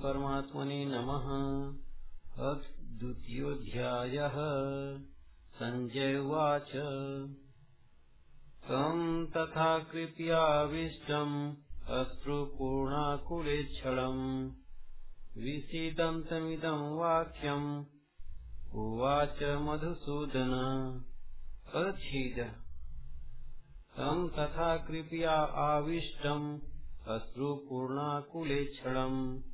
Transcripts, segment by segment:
श्रीपरमात्मने नमः। अथ द्वितीयोऽध्यायः सञ्जय उवाच। तं तथा कृपयाविष्टम् अश्रुपूर्णाकुलेच्छलम् विषीदन्तमिदं वाक्यम्। उवाच मधुसूदन। तं तथा कृपया आविष्टम् अश्रुपूर्णाकुलेक्षणम्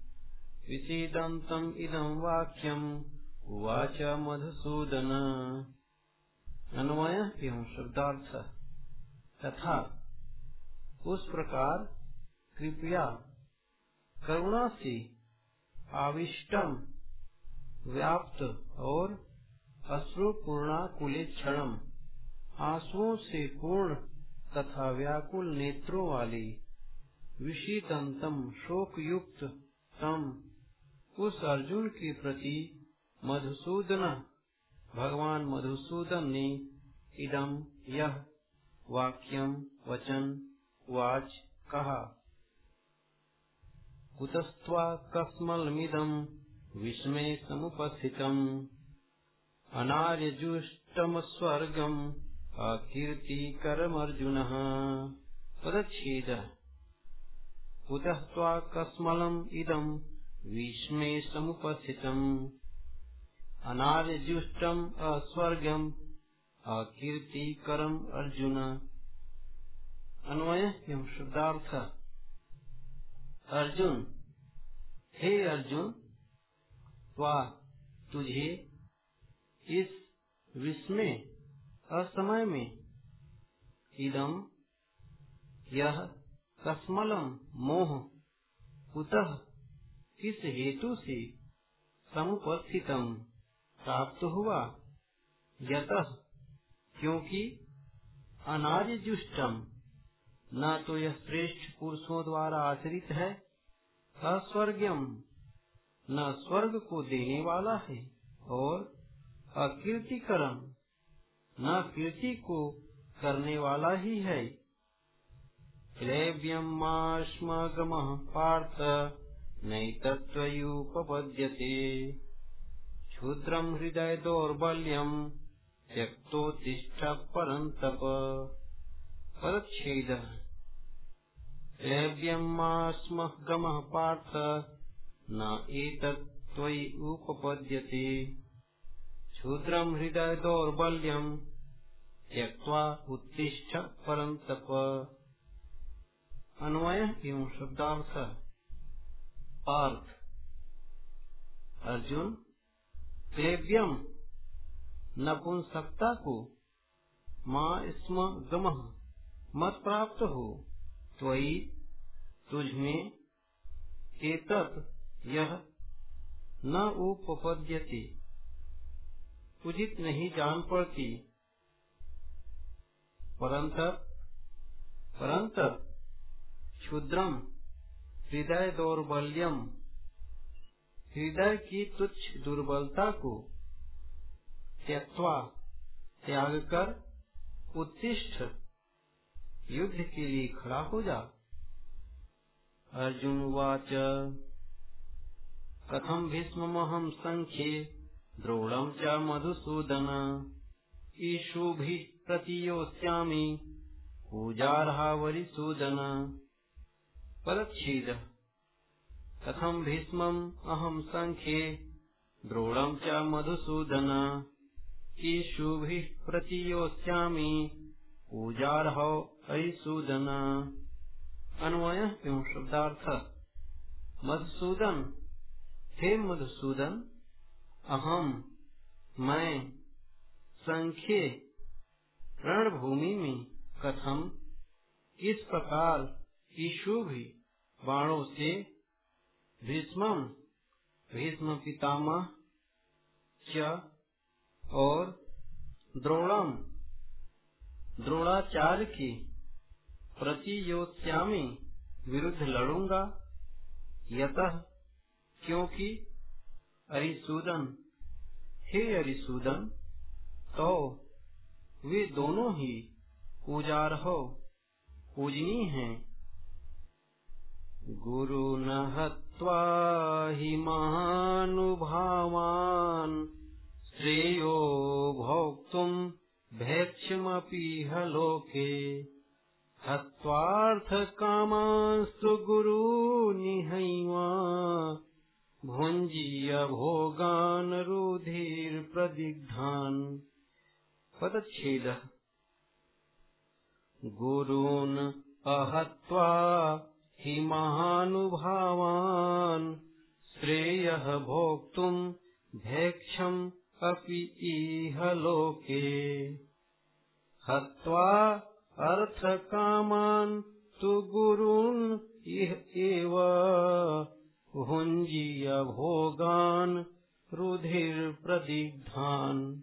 विषीदन्तम् इदं वाक्यम्। उवाच मधुसूदन। अन्वय एवं शब्दार्थ। तथा उस प्रकार कृपया करुणा से आविष्टम व्याप्त और अश्रुपूर्णा कुलेक्षणम आंसुओं से पूर्ण तथा व्याकुल नेत्रों वाली विषीतंतम शोक युक्त तम उस अर्जुन के प्रति मधुसूदन। भगवान मधुसूदन ने इदम यह वाक्यम वचन वाच कहा। कुतस्त्वा कस्मलमिदम विस्मय समुपस्थितम। अनार्यजुष्टम स्वर्गम अकीर्तिकरमर्जुन। पदच्छेद। कुतः त्वाकस्मलम् इदम् विस्मे समुपस्थितम्। अस्वर्गम्, अकीर्तिकरम् अर्जुन। अन्वय एवं अर्जुन, हे अर्जुन, वा तुझे इस विस्मय असमय में। इदम यह कस्मलम मोह, कुतः किस हेतु से समुपस्थितम? प्राप्त हुआ। यत, क्योंकि अनार्य जुष्टम न तो यह श्रेष्ठ पुरुषों द्वारा आचरित है अस्वर्गम न स्वर्ग को देने वाला है, और अकीर्तिकरम, न कीर्ति को करने वाला ही है। पार्थ। नैतत्त्वयुपपद्यते। क्षुद्रम् हृदय दौर्बल्यम् त्यक्तोत्तिष्ठ परन्तप परच्छेदः क्लेव्यमाश्मः गमः पार्थ, न एतत् त्वयि हृदय दौर्बल्यम् त्यक्त्वा उत्तिष्ठ परन्तप अन्वय एवं शब्दार्थ पार्थ, अर्जुन क्लेव्यम नपुंसकता को माँ स्म गम, मत प्राप्त हो, त्वयि तुझ में एतत यह न उपपद्यते। उचित नहीं जान पड़ती। परंत परंत क्षुद्रम हृदय दौर्बल्यम। हृदय की तुच्छ दुर्बलता को त्यक्वा त्याग कर उत्तिष्ठ युद्ध के लिए खड़ा हो जा। अर्जुन वाच कथम भीष्महम संख्ये द्रोणम च मधुसूदन। ईशुभि प्रतियोस्यामि पूजारहा वरिसूदन परच्छेद कथम भीष्मम् अहम् सङ्ख्ये द्रोणम् च मधुसूदन। ईशुभिः प्रतियोस्यामि, पूजार्हौ अरिसूदन अन्वय एवं शब्दार्थ? मधुसूदन। हे मधुसूदन अहम मैं संख्ये रणभूमि में कथम इस प्रकार ईशु भी बाणों से भीष्म भीष्म पितामह च और द्रोणम। द्रोणाचार्य की प्रतियोत्यामी विरुद्ध लड़ूँगा, यतः क्योंकि अरिसूदन हे अरिसूदन तो वे दोनों ही पूजारहो पूजनी हैं। गुरु न हत्वा हि महानुभावान्। श्रेयो भोक्तुम् भैक्ष्यमपीह लोके हत्वार्थकामांस्तु गुरूनिहैवा भुञ्जीय भोगान् रुधिर्प्रदिग्धान्। पदच्छेदः। गुरून् अहत्वा हि महानुभावान् श्रेयः भोक्तुम् भैक्षम् अपि इह लोके। हत्वा अर्थकामान् तु गुरून् इह एव भुञ्जीय भोगान् रुधिर्प्रदिग्धान्।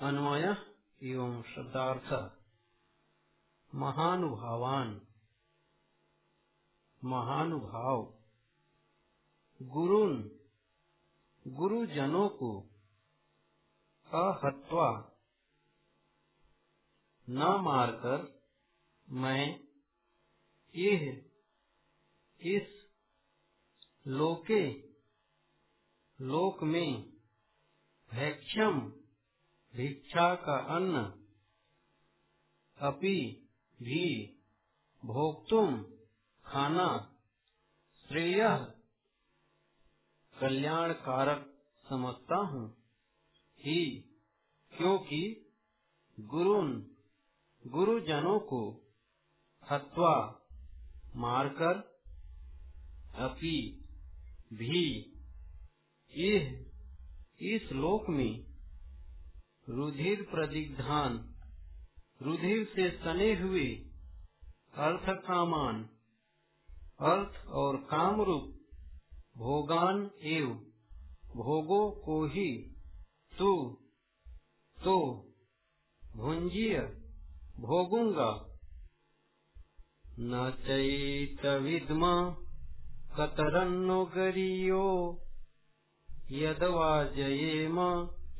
अन्वय एवं शब्दार्थ। महानुभावान। महानुभाव। गुरुन, गुरुजनों को अहत्वा न मारकर मैं यह इस लोके, लोक में भैक्षम भिक्षा का अन्न अपि भी भोक्तुम, खाना, श्रेय कल्याण कारक समझता हूँ। ही, क्योंकि गुरुन, गुरुजनों को हत्वा मारकर अपि भी इस लोक में रुधिर प्रदिग्धान रुधिर से सने हुए अर्थ कामान, अर्थ और काम रूप भोगान एवं, भोगों को ही तू तो भुंजीय, भोगूँगा। न चैत विद्म, कतरन्नो गरियो, यदवा जयेम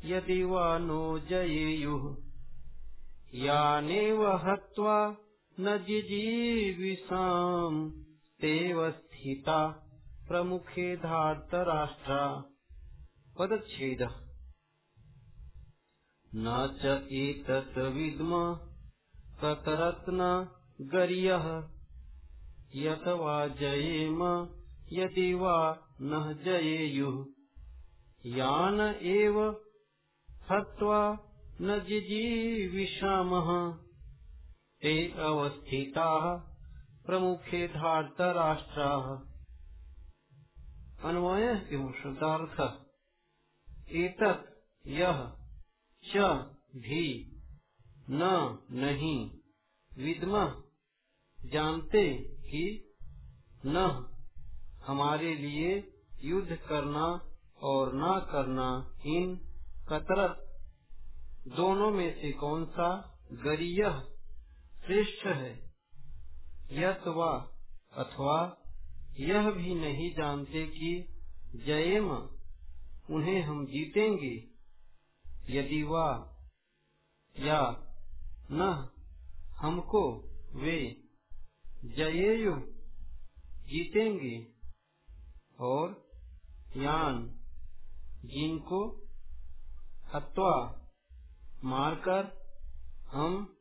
यदि वा नो जयेयुः। यानेव हत्वा न जिजीविषाम्। तेव स्थिता प्रमुखे धार्तराष्ट्रा। पदच्छेदः। न च एतत् विद्म कतरत्न गर्यः। यत वा यदि वा न जयेयुः। यान एव हत्वा न जिजीविषामः ते अवस्थिताः, प्रमुखे धार्तराष्ट्राः। अन्वय एवं शब्दार्थ यह च भी न नहीं, विद्म जानते ही न। हमारे लिए युद्ध करना और न करना इन कतरत दोनों में से कौन सा गरीय श्रेष्ठ है? यथवा अथवा यह भी नहीं जानते कि जयम उन्हें हम जीतेंगे, यदि वा या न, हमको वे जयेयु जीतेंगे। और यान, जिनको हत्वा मारकर हम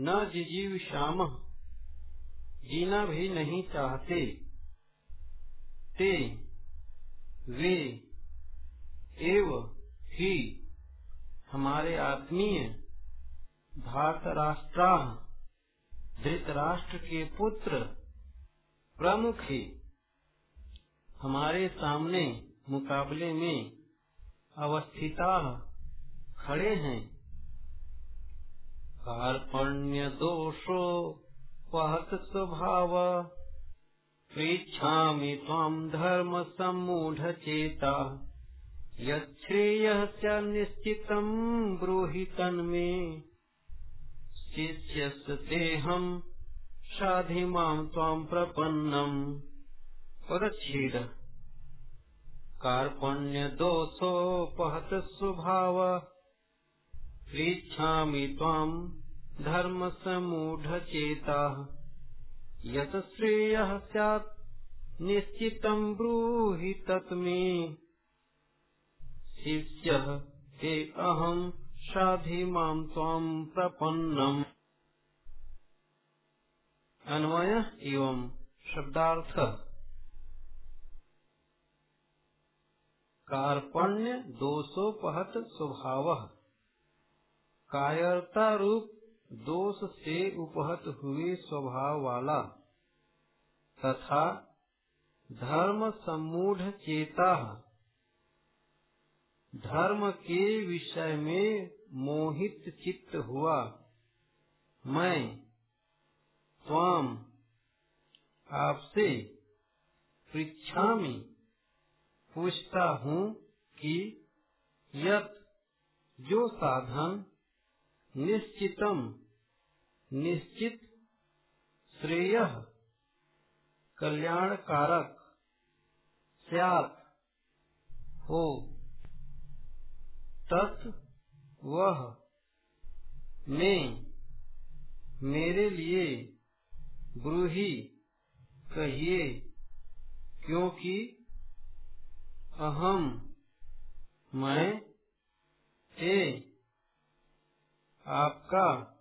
न जिजीव श्याम, जीना भी नहीं चाहते। ते वे एव ही हमारे आत्मीय धातराष्ट्रा धृतराष्ट्र के पुत्र प्रमुख ही। हमारे सामने मुकाबले में अवस्थिता खड़े हैं। कार्पण्य दोषो पहत स्वभाव। पृच्छामि त्वाम् धर्म सम्मूढ़ चेता। यच्छ्रेयः च निश्चितम् ब्रूहि तन्मे। शिष्यस्य तेऽहम् साधि माम् त्वाम् प्रपन्नम् पदच्छेद कार्पण्यदोषोपहत स्वभाव। पृच्छामि त्वाम् धर्मसमूढचेताः। यत श्रेयः स्यात् निश्चितं ब्रूहि तत् मे शिष्यः, ते अहम् साधि माँ त्वां प्रपन्नम्। अन्वय कार्पण्य दोषोपहत स्वभाव। कायरता रूप दोष से उपहत हुए स्वभाव वाला तथा धर्म सम्मूढ़ चेता धर्म के विषय में मोहित चित्त हुआ। मैं स्वाम आपसे पृछा में पूछता हूँ कि यत जो साधन निश्चितम, निश्चित श्रेय कल्याण कारक हो। तत् वह मैं मेरे लिए ब्रूही कहिए, क्योंकि अहम मैं ए आपका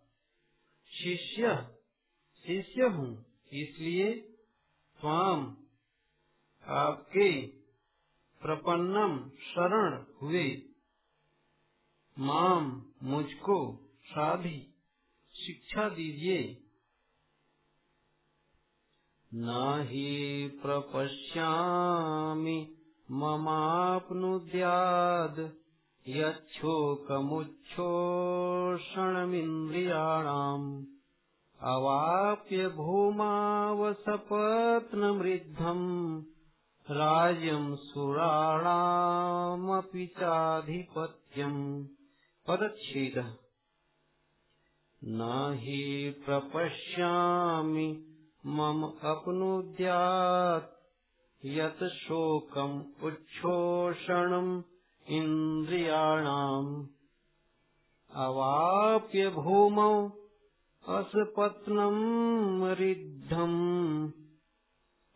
शिष्य शिष्य हूँ। इसलिए स्वाम आपके प्रपन्नम शरण हुए। माम मुझको साधी, शिक्षा दीजिए। न ही प्रपश्यामि, ममाप्नुद्याद्। यच्छोकमुच्छोषणमिन्द्रियाणाम् अवाप्य भूमावसपत्नमृद्धम् राज्यम् सुराणामपि चाधिपत्यम् पदच्छेदः। न हि प्रपश्यामि मम अपनुद्यात् यत् शोकम् उच्छोषणम् इन्द्रियाणाम् अवाप्य भूमौ असपत्नम् रिद्धम्।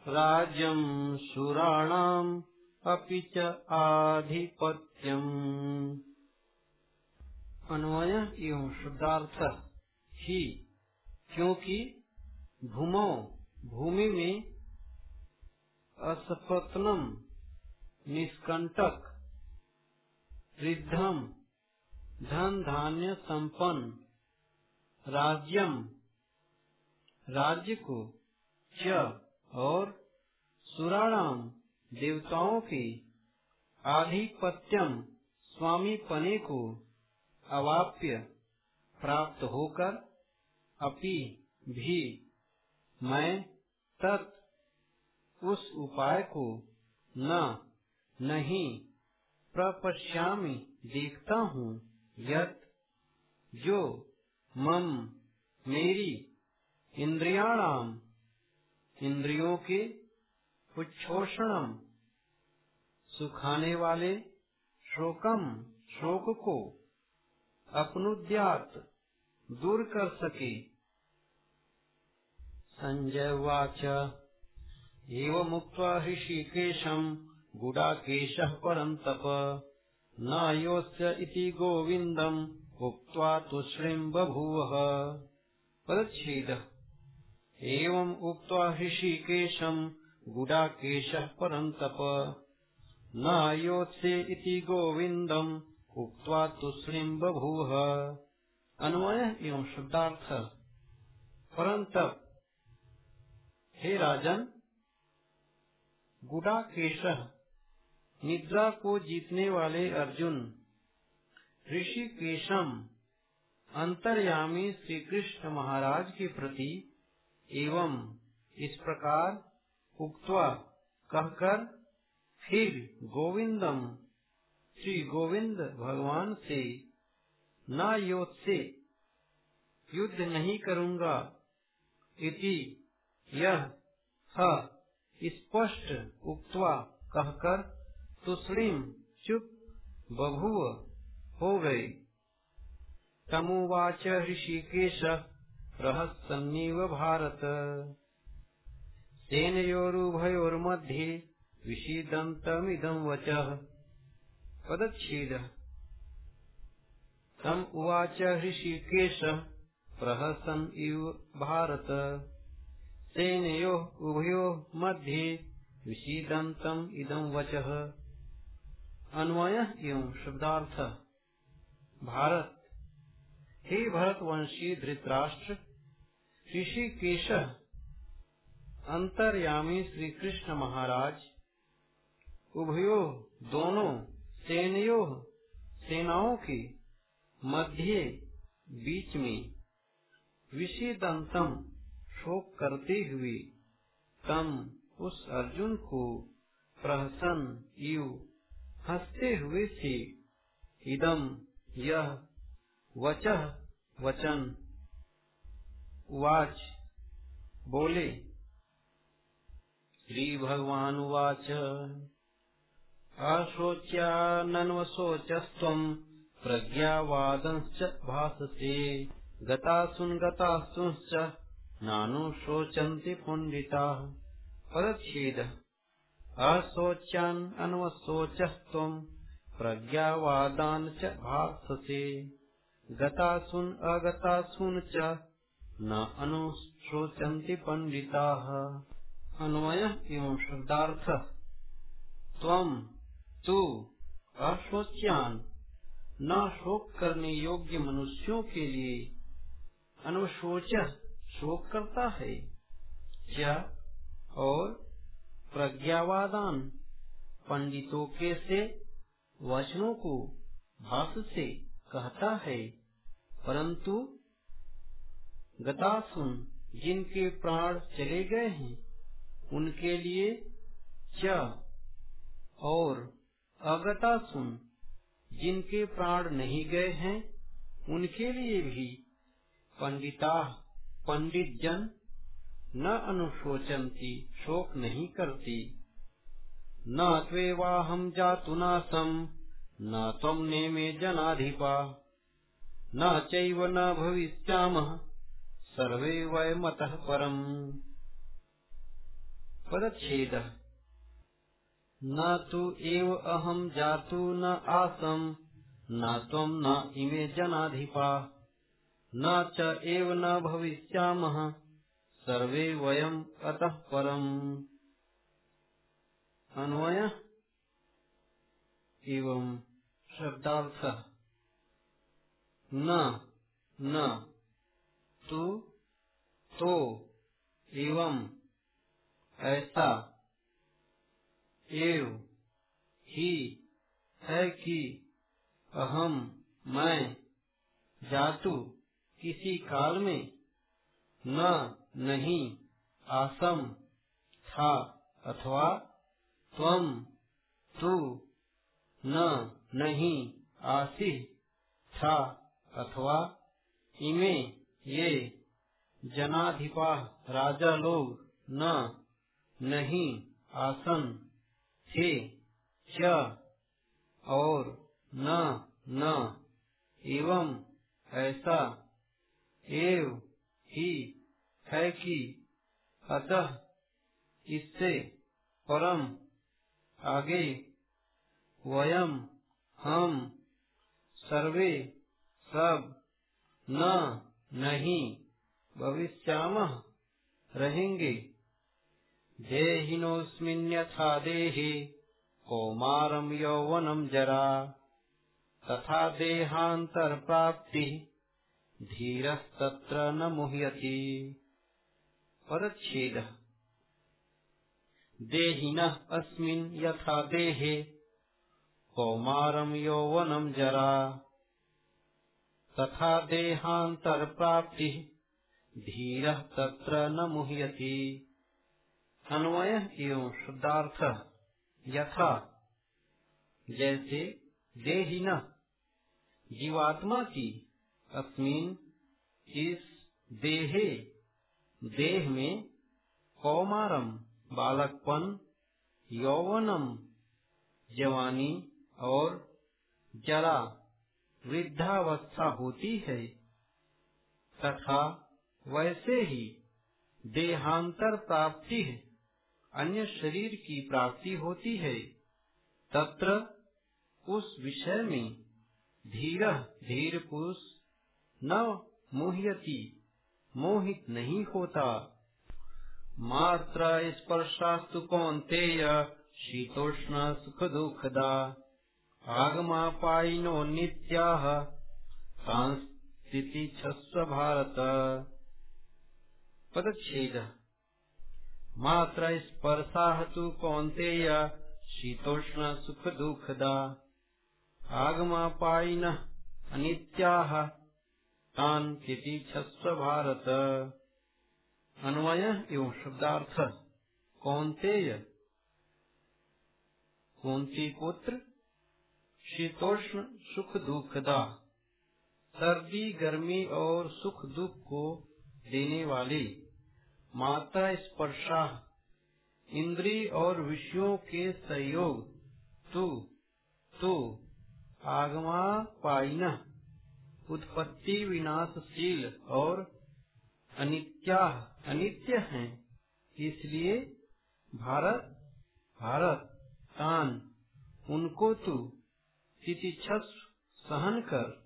राज्यम् सुराणाम् अपि च अन्वय एवं शुद्धार्थ ही, क्योंकि भूमो भूमि में असपत्नम निष्कंटक रिद्धम धन धान्य संपन्न, राज्यम, राज्य को च और सुराणाम, देवताओं के आधिपत्यम स्वामी पने को अवाप्य प्राप्त होकर अपि भी मैं तत् उस उपाय को न, नहीं प्रपश्यामी, देखता हूँ यत, जो, मम, मेरी, इंद्रियाणाम, इंद्रियों के उच्छोषणम सुखाने वाले शोकम, शोक को अपनुद्यात, दूर कर सके। संजय वाच एवमुक्त्वा हृषिकेशम् गुडाकेशः परम् तप न योऽस्य इति गोविन्दम् उक्त्वा तुश्रीम् बभूवः पदच्छेदः एवम् उक्त्वा हृषिकेशम् गुडाकेशः परम् तप न योत्से इति उक्त्वा तुश्रीम् बभूव अन्वय एवं शुद्धार्थ परंतप हे राजन, गुडाकेश निद्रा को जीतने वाले अर्जुन, ऋषिकेशम, अंतर्यामी श्री कृष्ण महाराज के प्रति एवं इस प्रकार उक्त्वा कहकर, फिर गोविंदम, श्री गोविंद भगवान से, न योत से युद्ध नहीं करूँगा। इति यह स्पष्ट उक्तवा कहकर तुष्णिम चुप बभुव हो गए तमुवाच ऋषिकेश रहस्यन्नीव भारत। सेनयोरुभयोर्मध्ये विषीदन्तमिदं वचः। पदच्छेदः। तम उवाच ऋषिकेश प्रहसन् इव भारत। सेनयोः उभयोः मध्ये विषीदन्तम् इदं वचः। अन्वय एवं शब्दार्थ। भारत। हे भरत भरतवंशी धृतराष्ट्र, ऋषिकेश, अंतर्यामी श्री कृष्ण महाराज। उभयो दोनों सेनयो, सेनाओं के मध्य बीच में विषिदंतम शोक करते हुए तम उस अर्जुन को प्रहसन यु हँसते हुए से इदम यह वचह वचन। उवाच बोले श्रीभगवानुवाच अशोच्यानन्वशोचस्त्वम् प्रज्ञावादंश्च भाससे गतासुन् गतासुंश्च नानुशोचन्ति पण्डिताः। पदच्छेदः अशोच्यान् अन्वशोचस्त्वम् प्रज्ञावादान् च भाससे। गतासुन् अगतासुन् च न अनुशोचन्ति पण्डिताः। अन्वय एवं शब्दार्थ। तू अशोच्यान न शोक करने योग्य मनुष्यों के लिए अनुशोच शोक करता है। क्या और प्रज्ञावादान पंडितों के से, वचनों को भाष से कहता है। परंतु गतासुन जिनके प्राण चले गए हैं, उनके लिए च और अगता सुन जिनके प्राण नहीं गए हैं, उनके लिए भी पंडिता पंडित जन न अनुशोचनती, शोक नहीं करती। न त्वेवाहम जातु नासम न तम नेमे जनाधिपा। न चैव न भविष्यामः, सर्वे वयमतः परम्। पदछेद न तु एव अहम जातु न आसम न त्वं न इमे जनाधिपा। न च एव न भविष्यामः सर्वे वयम् अतः परम्। अन्वय एवं शब्दार्थ। न न, तु तो एवं, ऐसा, एव, ही, है कि अहम मैं, जातु, किसी काल में, न नहीं, आसम, था, अथवा त्वम, तू, न, नहीं आसी था, अथवा इमे, ये जनाधिपा राजा लोग, न, नहीं, आसन थे च, और, न न, एवं, ऐसा, एव, ही है कि अतः इससे परम आगे वयम हम सर्वे सब न नहीं भविष्याम रहेंगे। देहिनोऽस्मिन्यथा देहे कौमारम् यौवनम् जरा तथा देहान्तरप्राप्तिः धीरस्तत्र न मुह्यति। परच्छेदः। देहिनः अस्मिन् यथा देहे कौमारम् यौवनम् जरा। तथा देहान्तरप्राप्तिः धीरः तत्र न मुह्यति। अन्वय एवं शुद्धार्थ यथा, जैसे देहिन, जीवात्मा की, अस्मिन इस देहे देह में कौमारम, बालकपन, यौवनम, जवानी और जरा वृद्धावस्था होती है, तथा वैसे ही देहांतर प्राप्ति अन्य शरीर की प्राप्ति होती है, तत्र उस विषय में धीर धीर पुरुष न मोहयती। मोहित नहीं होता। मात्र स्पर्शास्तु कौन्तेय, शीतोष्ण सुख दुखदा आगमापायिनो नित्याः सांस्थिति छस्व भारत। पदच्छेद। मात्र स्पर्शाः तु कौन्तेय, शीतोष्ण सुख दुखदा आगमापायिनः अनित्याः तान् तितिक्षस्व भारत। अन्वय एवं शब्दार्थ। कौनतेय कौंती पुत्र? शीतोष्ण सुख दुखदा सर्दी, गर्मी और सुख दुख को देने वाली माता स्पर्शा। इंद्री और विषयों के सहयोग। तू तू, आगमा पाइन उत्पत्ति विनाशशील और अनित्या, अनित्य हैं। इसलिए भारत भारत, तान, उनको तू तितिक्षस सहन कर।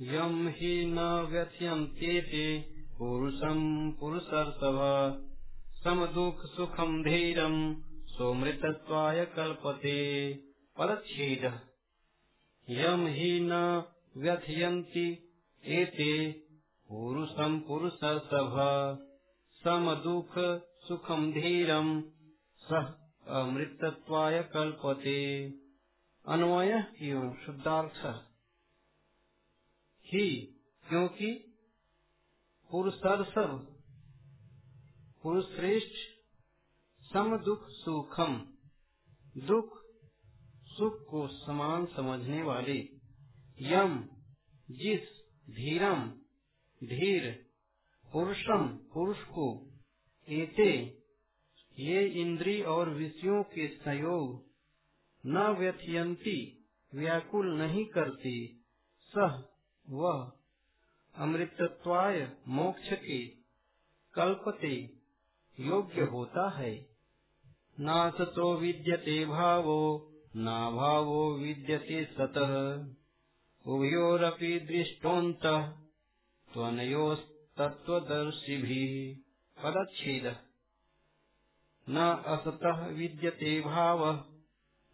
यम ही न व्यथयन्ते पुरुषम पुरुषर्षभ सम दुख सुखम धीरम सोमृतत्वाय कल्पते। परच्छेद। यम ही न व्यथयन्ति। एते पुरुषम पुरुषर्षभ सम दुख सुखम धीरम सह अमृतत्वाय कल्पते। अन्वय एवं शुद्धार्थ। ही, क्योंकि पुरुषर्षभ पुरुष श्रेष्ठ सम दुख सुखम दुख सुख को समान समझने वाले यम, जिस, धीरम, धीर, पुरुषम पुरुष को एते, ये इंद्री और विषयों के संयोग, न व्यथयंती, व्याकुल नहीं करती, सह, वह, अमृतत्वाय मोक्ष के कल्पते, योग्य होता है। नासतो विद्यते भावो ना भावो विद्यते सतः। उभयोरपि दृष्टोऽन्तः त्वनयोस्तत्त्वदर्शिभिः पदच्छेदः। न असतः विद्यते भावः,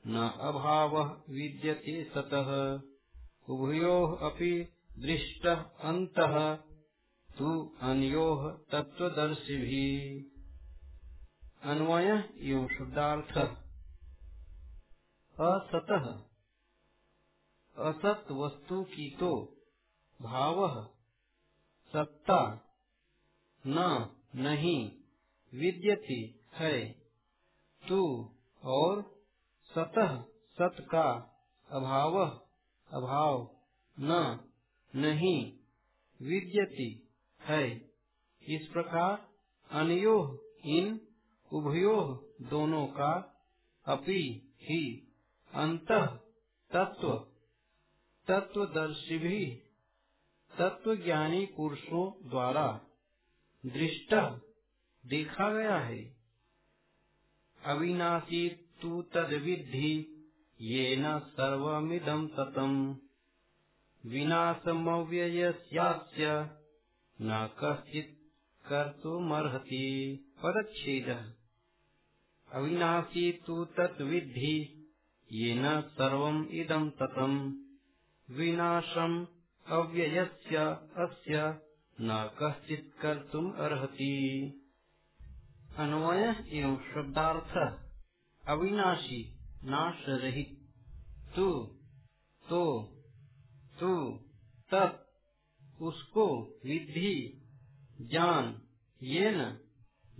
न अभावः विद्यते सतः। उभयोः अपि दृष्टः अन्तः, तु अनयोः तत्त्वदर्शिभिः। अन्वय एवं शुद्धार्थ। असतः। असत वस्तु की तो भाव सत्ता न, नहीं, विद्यति है। तू और सतह सत का अभाव अभाव, न, नहीं, विद्यति है। इस प्रकार अनयोह, इन, उभयोह दोनों का अपि ही अंत तत्व तत्वदर्शी भी तत्व ज्ञानी पुरुषों द्वारा दृष्ट देखा गया है। अविनाशी तू तद विधि ये न सर्वमिदम ततम। विनाशमव्ययस्यास्य न कश्चित् कर्तुमर्हति। पदच्छेद। अविनाशी तू तत्विद्धि येन सर्वम् इदं ततम्। विनाशम् अव्ययस्य अस्य न कश्चित् कर्तुम् अर्हति। अन्वय एवं शब्दार्थ। अविनाशी नाश रहित तू तो तू, तत्। उसको विधि जान ये न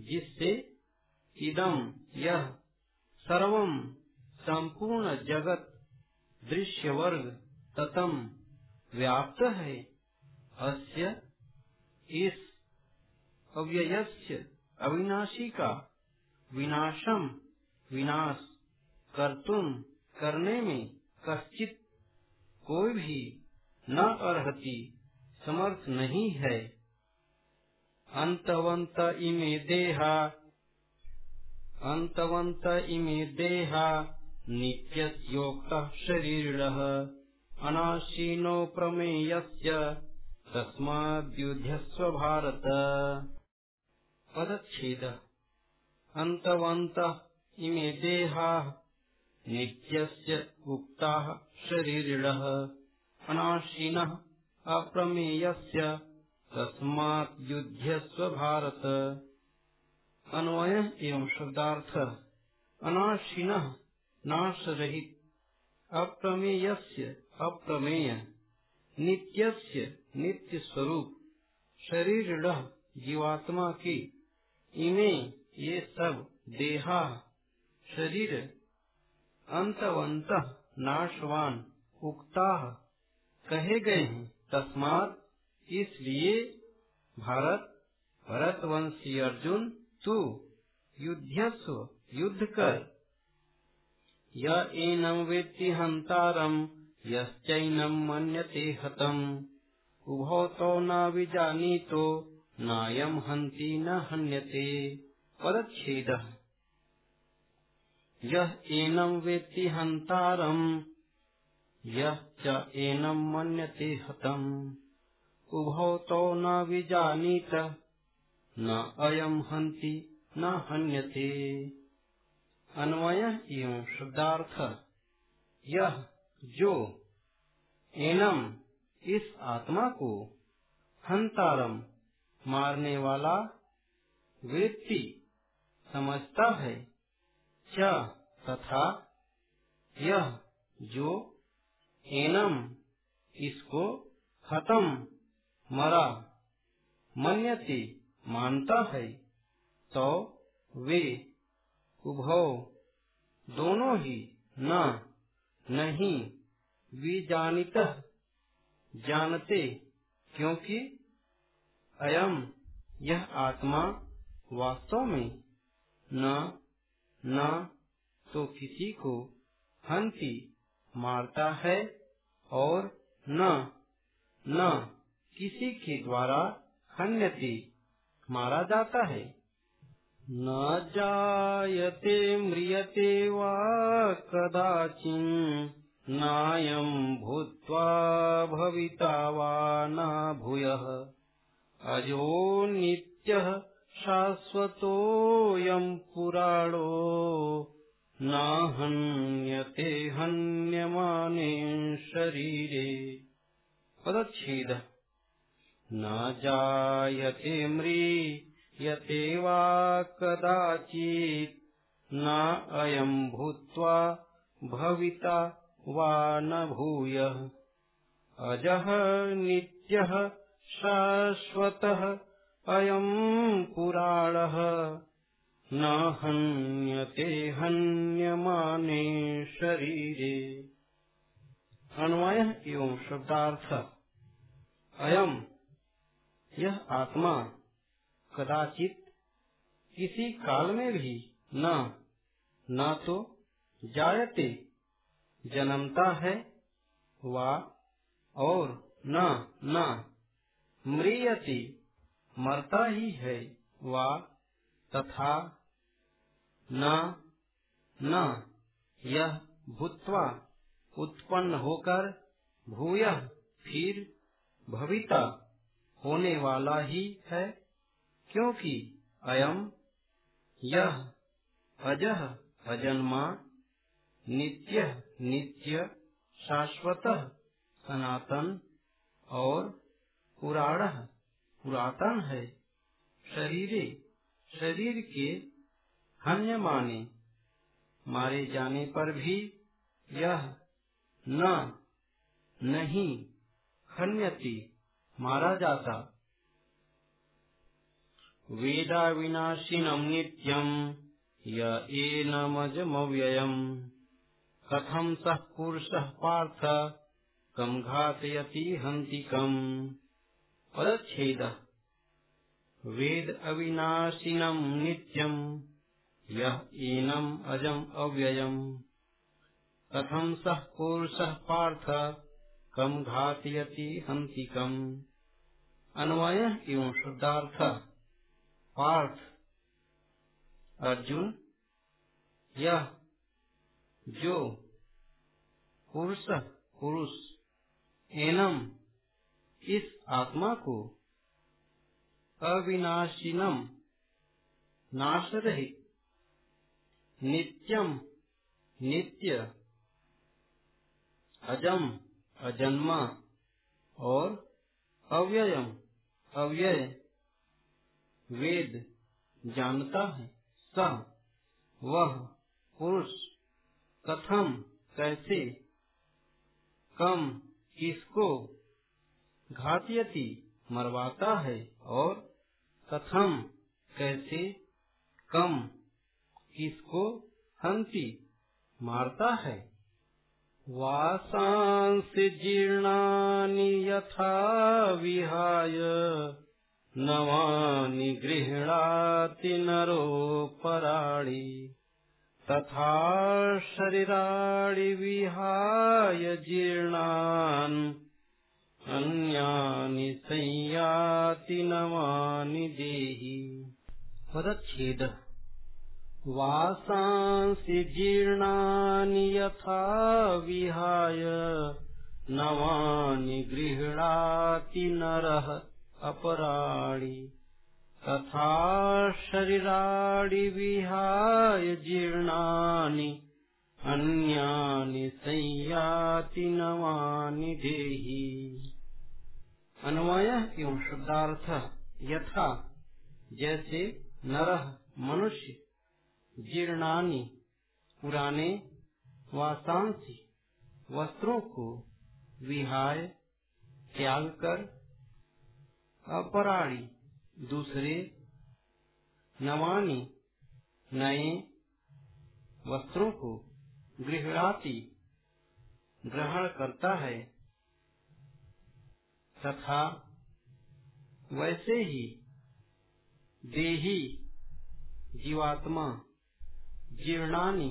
जिससे इदम यह सर्वम संपूर्ण जगत दृश्य वर्ग ततम व्याप्त है। अस्य इस अव्ययस्य अविनाशी का विनाशम विनाश कर्तुम करने में कश्चित कोई भी न अर्हति, समर्थ नहीं है। अंतवंत इमे देहा अन्तवन्त इमे देहा नित्यस्योक्तः शरीरः। अनाशीनो प्रमेयस्य तस्माद्युध्यस्व भारत। पदच्छेद। अन्तवन्तः इमे देहाः, नित्यस्य उक्ताः शरीरिणः। अनाशीनः अप्रमेयस्य तस्मात् भारत। अन्वय एवं शब्दार्थ। अनाशीन नाश रहित अप्रमेयस्य अप्रमेय। नित्यस्य नित्य स्वरूप शरीर जीवात्मा की। इमे ये सब देहा। शरीर अंतवंत नाशवान, उक्ता। कहे गए हैं, तस्मात इसलिए भारत, भरतवंशी अर्जुन, तू युद्धस्व, युद्ध कर। यनम वेत्ति हंतारम यश्चैनम मन्यते हतम। उभौ तो न विजानी तो नायम हंति न हन्यते। यह एनम वेत्ति हंतारम यह च एनम उभौ तो न विजानीत, न अयम हंति न हन्यते। अन्वय एवं शुद्धार्थ यह जो एनम इस आत्मा को हंतारम मारने वाला व्यक्ति समझता है च तथा यह जो एनम इसको खत्म मरा मन्यते मानता है तो वे उभव दोनों ही न नहीं। विजानित जानते, क्योंकि अयम यह आत्मा वास्तव में न न तो किसी को हंति मारता है और न न किसी के द्वारा हन्यति मारा जाता है। न जायते म्रियते वा कदाचिन् नायम् भूत्वा भविता वा न भूयः अजो नित्यः शाश्वतोऽयम् पुराणो न हन्यते हन्यमाने शरीरे। पदच्छेदः। न जायते म्रियते वा कदाचित् न अयम् भूत्वा भविता वा न भूयः। अजः नित्यः शाश्वतः अयम् पुराणः। न हन्यते हन्यमाने शरीरे। अन्वय एवं शब्दार्थ। अयम यह आत्मा कदाचित किसी काल में भी न न तो जायते, जन्मता है वा और न न मृयति मरता ही है वा तथा न न, यह भूतवा उत्पन्न होकर भूय फिर भविता होने वाला ही है। क्योंकि अयम यह अजह अजन्मा नित्य नित्य शाश्वत सनातन और पुराण पुरातन है। शरीरे, शरीर के हन्य माने, मारे जाने पर भी यह न, नहीं हन्यति मारा जाता। वेदा विनाशिनम् नित्यम् य एनमजमव्ययम् कथम् सः पुरुषः पार्थ, कम् घातयति हन्तिकम्। पदच्छेदः। वेद अविनाशिनम् नित्यम्, यः एनम् अजम् अव्ययम्। कथम् सः पुरुषः पार्थ, कम घातयति हंसिकम अन्वय एवं शुद्धार्थ। पार्थ अर्जुन, यह जो पुरुष पुरुष एनम इस आत्मा को अविनाशीनम नाश रहित नित्यम नित्य अजम अजन्मा और अव्ययम अव्यय वेद जानता है, सह, वह पुरुष कथम कैसे, कम किसको घातियति, मरवाता है और कथम कैसे, कम किसको हँसी मारता है। वासांसि जीर्णानि यथा विहाय। नवानि गृह्णाति नरोपराणि तथा शरीराणि विहाय जीर्णान् अन्यानि संयाति नवानि देहि। पदच्छेद। वासांसि जीर्णानि यथा विहाय नवानि गृह्णाति नरः। अपराणि तथा शरीराणि विहाय जीर्णानि, अन्यानि संयाति नवानि देहि। अन्वय एवं शब्दार्थ यथा, जैसे नरह मनुष्य, जीर्णानी, पुराने वासांसी वस्त्रों को विहाय, त्याग कर अपराणी, दूसरे नवानी, नए वस्त्रों को गृहराती, ग्रहण करता है, तथा वैसे ही देही, जीवात्मा, जीर्णानी,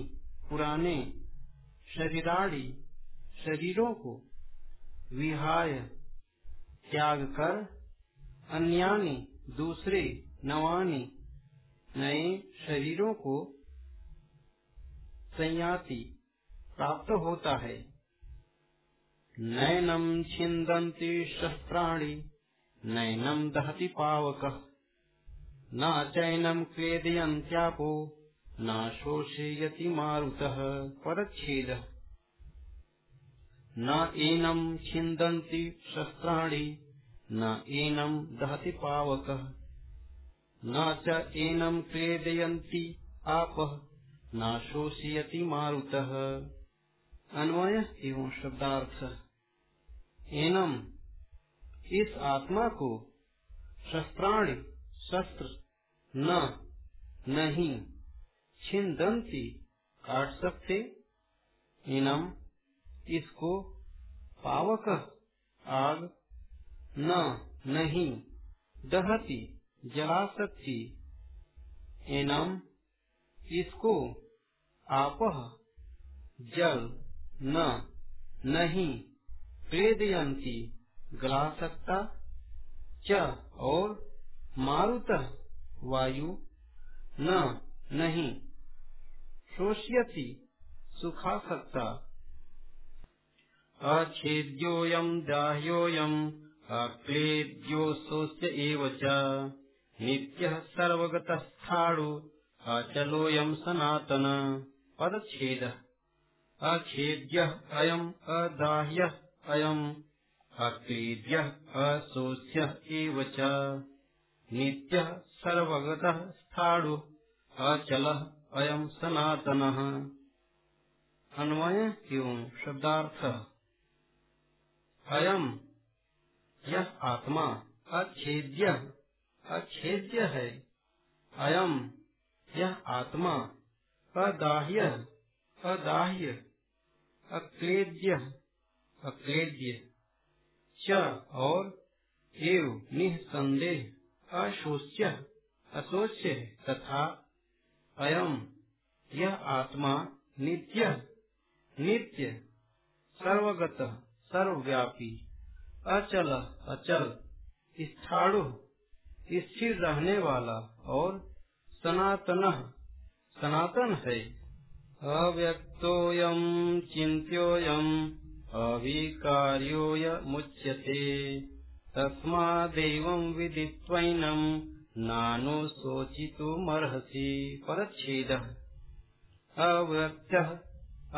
पुराने शरीराड़ी शरीरों को विहाय त्याग कर अन्यानी, दूसरे, नवानी, नए शरीरों को संयाति प्राप्त होता है। नैनम छिंदंती शस्त्राणी नैनम दहति पावक। न चैनम क्वेदयंत्यापो न शोषयति मारुतः परच्छेदः। न एनम छिन्दन्ति शस्त्राणि न एनम् दहति पावकः। न च एनम् क्लेदयन्ति आपः, न शोषयति मारुतः। अन्वय एवं शब्दार्थ। एनम इस आत्मा को शस्त्राणि, शस्त्र, न, नहीं छिंदंती काट सकते। इनम इसको पावक, आग न, नहीं, दहती जला सकती इनम इसको आपह जल, न, नहीं प्रेदयंती गला सकता च, और मारुत, वायु, न, नहीं, शोष्यति सुखा सकता अच्छेद्योऽयम् दाह्योऽयम् अक्लेद्योऽसोऽस्य एव च। नित्यः सर्वगतस्थाणु अचलोऽयम् सनातन। पदच्छेदः। अखेद्यः अयम् अदाह्यः अयम्। अक्लेद्यः असोऽस्य एव च। नित्यः सर्वगतः स्थाणु अचलः अयम सनातन। अन्वय एवं शब्दार्थ। यह आत्मा अच्छेद्य अच्छेद्य है। अयम यह आत्मा अदाह्य अदाह्य, अक्लेद्य अक्लेद्य। च और एव निसंदेह अशोच्य अशोच्य तथा अयम यह आत्मा नित्य नित्य, सर्वगत, सर्वव्यापी। अचल अचल स्थाणु स्थिर रहने वाला और सनातन सनातन है। अव्यक्तोऽयम् चिन्त्योऽयम् अविकार्योऽयमुच्यते तस्मादेवं विदित्वैनम् नानुशोचितुमर्हसि परच्छेदः। अव्यक्तः,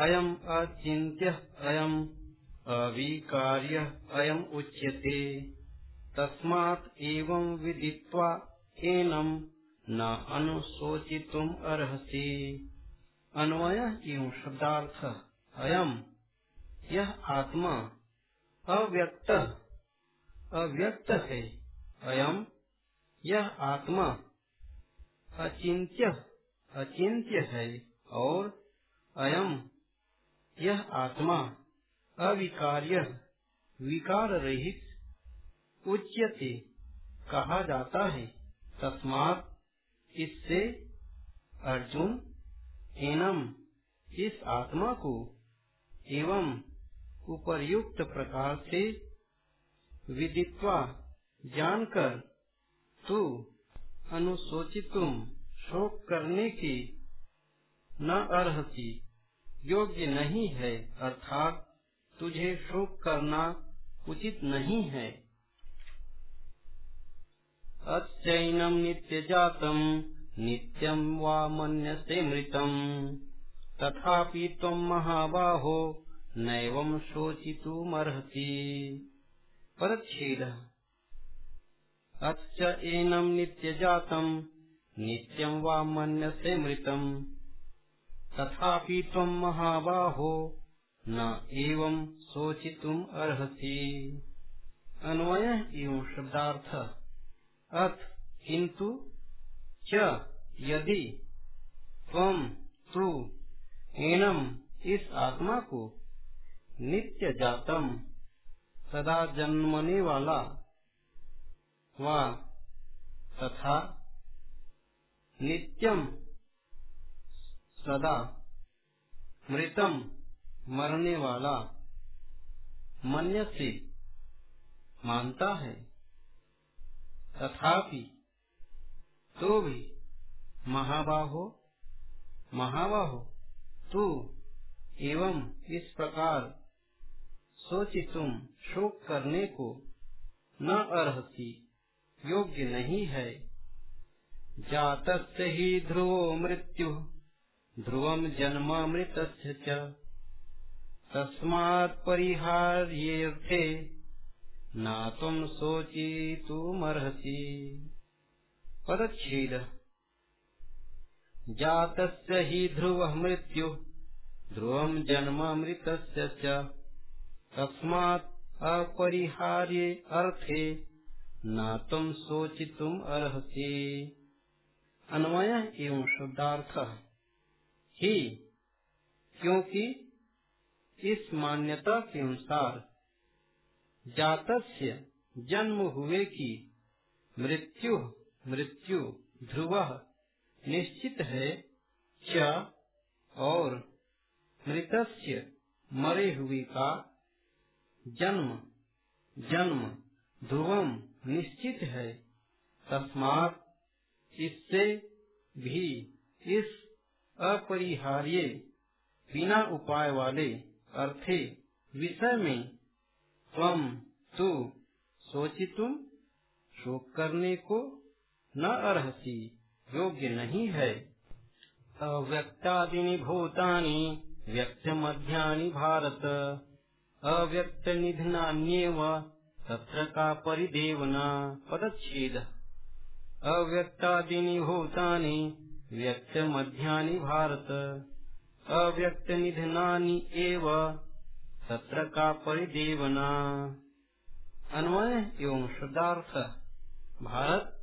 अयम् अचिन्त्यः, अयम् अविकार्यः अयम् उच्यते। तस्मात् एवं विदित्वा एनम् न अनुशोचितुम् अर्हसि। अन्वय एवं शब्दार्थ? अयम। यह आत्मा अव्यक्त अव्यक्त है। अयम। यह आत्मा अचिंत्य अचिंत्य है। और अयम। यह आत्मा अविकार्य, विकार रहित, उच्यते कहा जाता है। तस्मात इससे अर्जुन एनम, इस आत्मा को एवं उपर्युक्त प्रकार से विदित्वा जानकर तू अनुशोचितुम, शोक करने की न अर्हसी योग्य नहीं है, अर्थात तुझे शोक करना उचित नहीं है। अच्छैनम नित्य जातम नित्यम वा मन्यसे मृतम तथापि त्वं महाबाहो, नैवं शोचितुमर्हसि परच्छेदः। अच्छ एनं नित्यजातम् नित्यं वा मन्यसे मृतम् तथापि त्वं महाबाहो न एवं शोचितुम् अर्हसि। अन्वय एवं शब्दार्थ। अथ किंतु च, यदि तम तू, एनम, इस आत्मा को नित्य जातम सदा जन्मने वाला, व, तथा, नित्यम, सदा, मृतम। मरने वाला मन्य से मानता है, तथापि तो भी महाबाहो महाबाहो, तू एवं इस प्रकार सोच तुम शोक करने को न अर्हसी योग्य नहीं है। जात ही ध्रुवो मृत्यु ध्रुवम जन्म जन्मामृत तस्मात् परिहार्ये न तुम सोची तुमर्हसी पदछेद जातस्य हि ध्रुवः मृत्युः ध्रुवम् जन्मामृतस्य च। तस्मात् अपरिहार्ये अर्थे न तुम सोचितुम अर्हसि अन्वय एवं शब्दार्थ। ही, क्योंकि इस मान्यता के अनुसार जातस्य जन्म हुए की मृत्यु मृत्यु ध्रुव निश्चित है क्या और मृतस्य मरे हुए का जन्म जन्म ध्रुवम निश्चित है। तस्मात इससे भी इस अपरिहार्य बिना उपाय वाले अर्थे विषय में तम तू सोचितुम शोक करने को न अर्हसी, योग्य नहीं है। अव्यक्तादीनि भूतानि, व्यक्त मध्यानि भारत। अव्यक्त निधनान्येव, तत्र का परिदेवना पदच्छेद। अव्यक्तादीनि भूतानि, व्यक्त मध्यानि भारत। अव्यक्त निधनानि एव तत्र का परिदेवना। अन्वय एवं शुद्धार्थ भारत,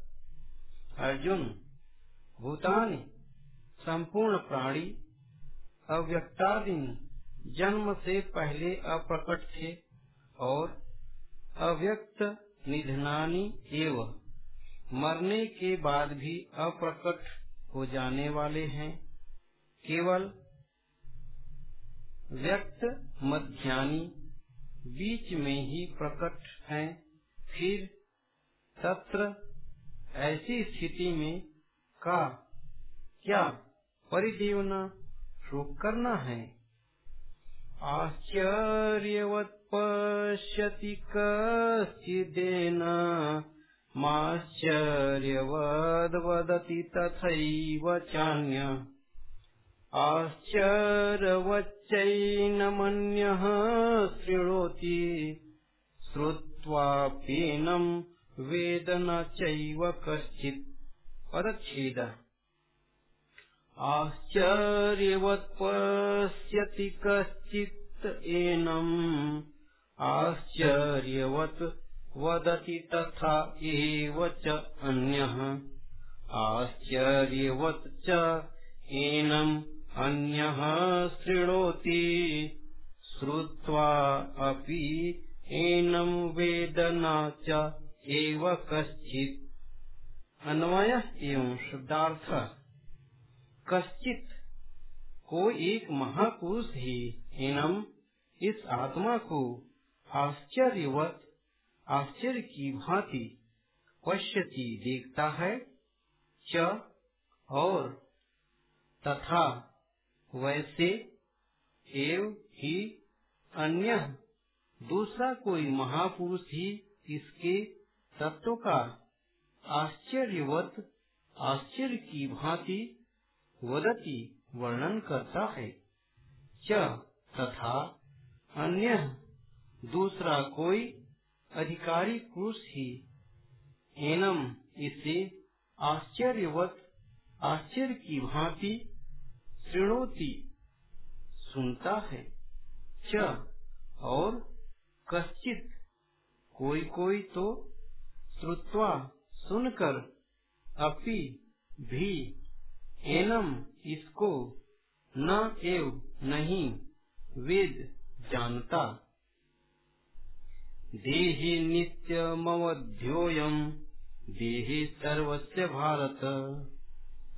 अर्जुन, भूतान, संपूर्ण प्राणी, अव्यक्तादीन जन्म से पहले अप्रकट थे और अव्यक्त निधनानी एवं मरने के बाद भी अप्रकट हो जाने वाले हैं। केवल व्यक्त मध्यानी बीच में ही प्रकट हैं, फिर तत्र ऐसी स्थिति में का क्या परिदेवना शोक करना है? आश्चर्यवत् पश्यति कश्चिदेन माश्चर्यवद् वदति तथैव चान्य। आश्चर्यवच्चैनमन्यः शृणोति श्रुत्वाप्येनम् वेद न चैव कश्चित्। पदच्छेदः आश्चर्यवत् पश्यति कश्चित् एनम्। वदति तथा च अन्यः। आश्चर्यवत् च एनम्। अन्यः शृणोति। श्रुत्वा अपि एनम् वेद न च एव कश्चित्। अन्वय एवं शब्दार्थ कश्चित कोई एक महापुरुष ही एनम इस आत्मा को आश्चर्यवत, आश्चर्य की भांति पश्यति, देखता है च और तथा वैसे एव ही अन्य दूसरा कोई महापुरुष ही इसके तत्व का आश्चर्यवत, आश्चर्य की भांति वदती वर्णन करता है। च तथा अन्य दूसरा कोई अधिकारी पुरुष ही। एनम इसे आश्चर्यवत, आश्चर्य की भांति श्रृणोती सुनता है च और कश्चित कोई कोई तो श्रुत्वा सुनकर अपि भी एनम इसको न एव नहीं वेद जानता। देहि नित्यमवध्योऽयम् देहि सर्वस्य भारत।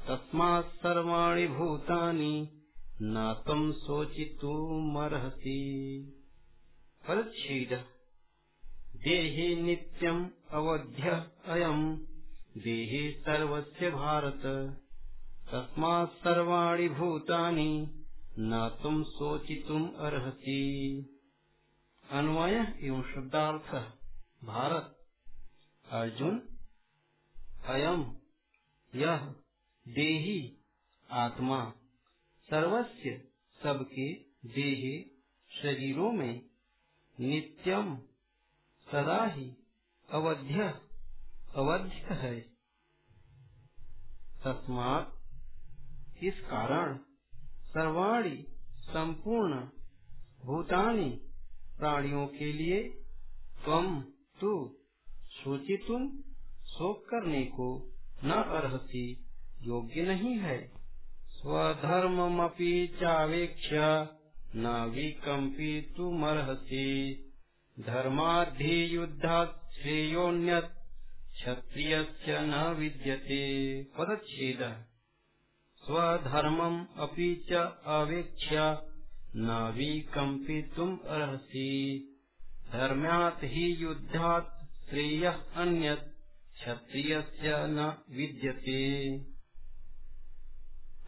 तस्मात् सर्वाणि भूतानि न त्वम् शोचितुमर्हसि। परिच्छेद देहि नित्यम् अवध्य अयम् देहि सर्वस्य भारत। तस्मात् सर्वाणि भूतानि न तुम शोचितुम अर्हसि अन्वय एवं शब्दार्थ। भारत। अर्जुन। अयम। यह देही आत्मा। सर्वस्य सबके देहे शरीरों में नित्यम सदा ही अवध्य अवध्य है। तस्मात इस कारण सर्वाणी संपूर्ण भूतानी प्राणियों के लिए तुम तू सोचितुम शोक करने को न अर्हसी योग्य नहीं है। स्वधर्ममपि चावेक्ष्य न धर्माद्धि युद्धात् श्रेयोऽन्यत् क्षत्रियस्य न विद्यते। पदच्छेदः। स्वधर्मम् अपि च अवेक्ष्य न विकम्पितुम् अर्हसि धर्म्यात् हि युद्धात् श्रेयः अन्यत् क्षत्रियस्य न विद्यते।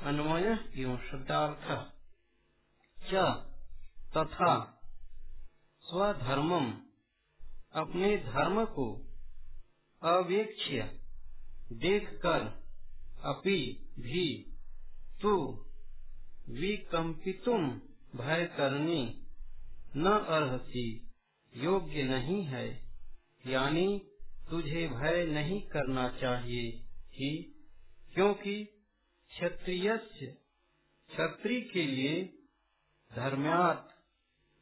अन्वय एवं शब्दार्थ। च, तथा स्वधर्मम अपने धर्म को अवेक्ष्य, देखकर अपि भी तू विकम्पितुम भय करने न अर्हसी, योग्य नहीं है, यानी तुझे भय नहीं करना चाहिए कि क्योंकि क्षत्रिय क्षत्रि के लिए धर्म्यात,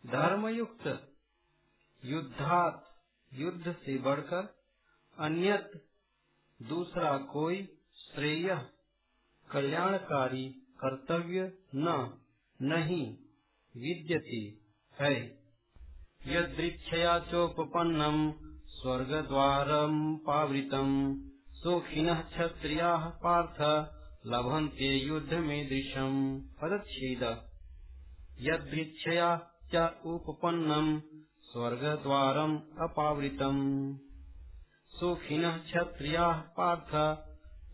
धर्मयुक्त, युद्धात, युद्ध से बढ़कर अन्यत दूसरा कोई श्रेय, कल्याणकारी कर्तव्य न, नहीं विद्यते, है। यदृक्षया चोपन्नम स्वर्ग द्वारम पावृतम सुखिन क्षत्रिया पार्थ लभन्ते युद्ध में दृशम पदच्छेद। यदृक्षया च उपपन्नम स्वर्ग द्वारम अपावृतम। सुखिन क्षत्रिया पार्थ,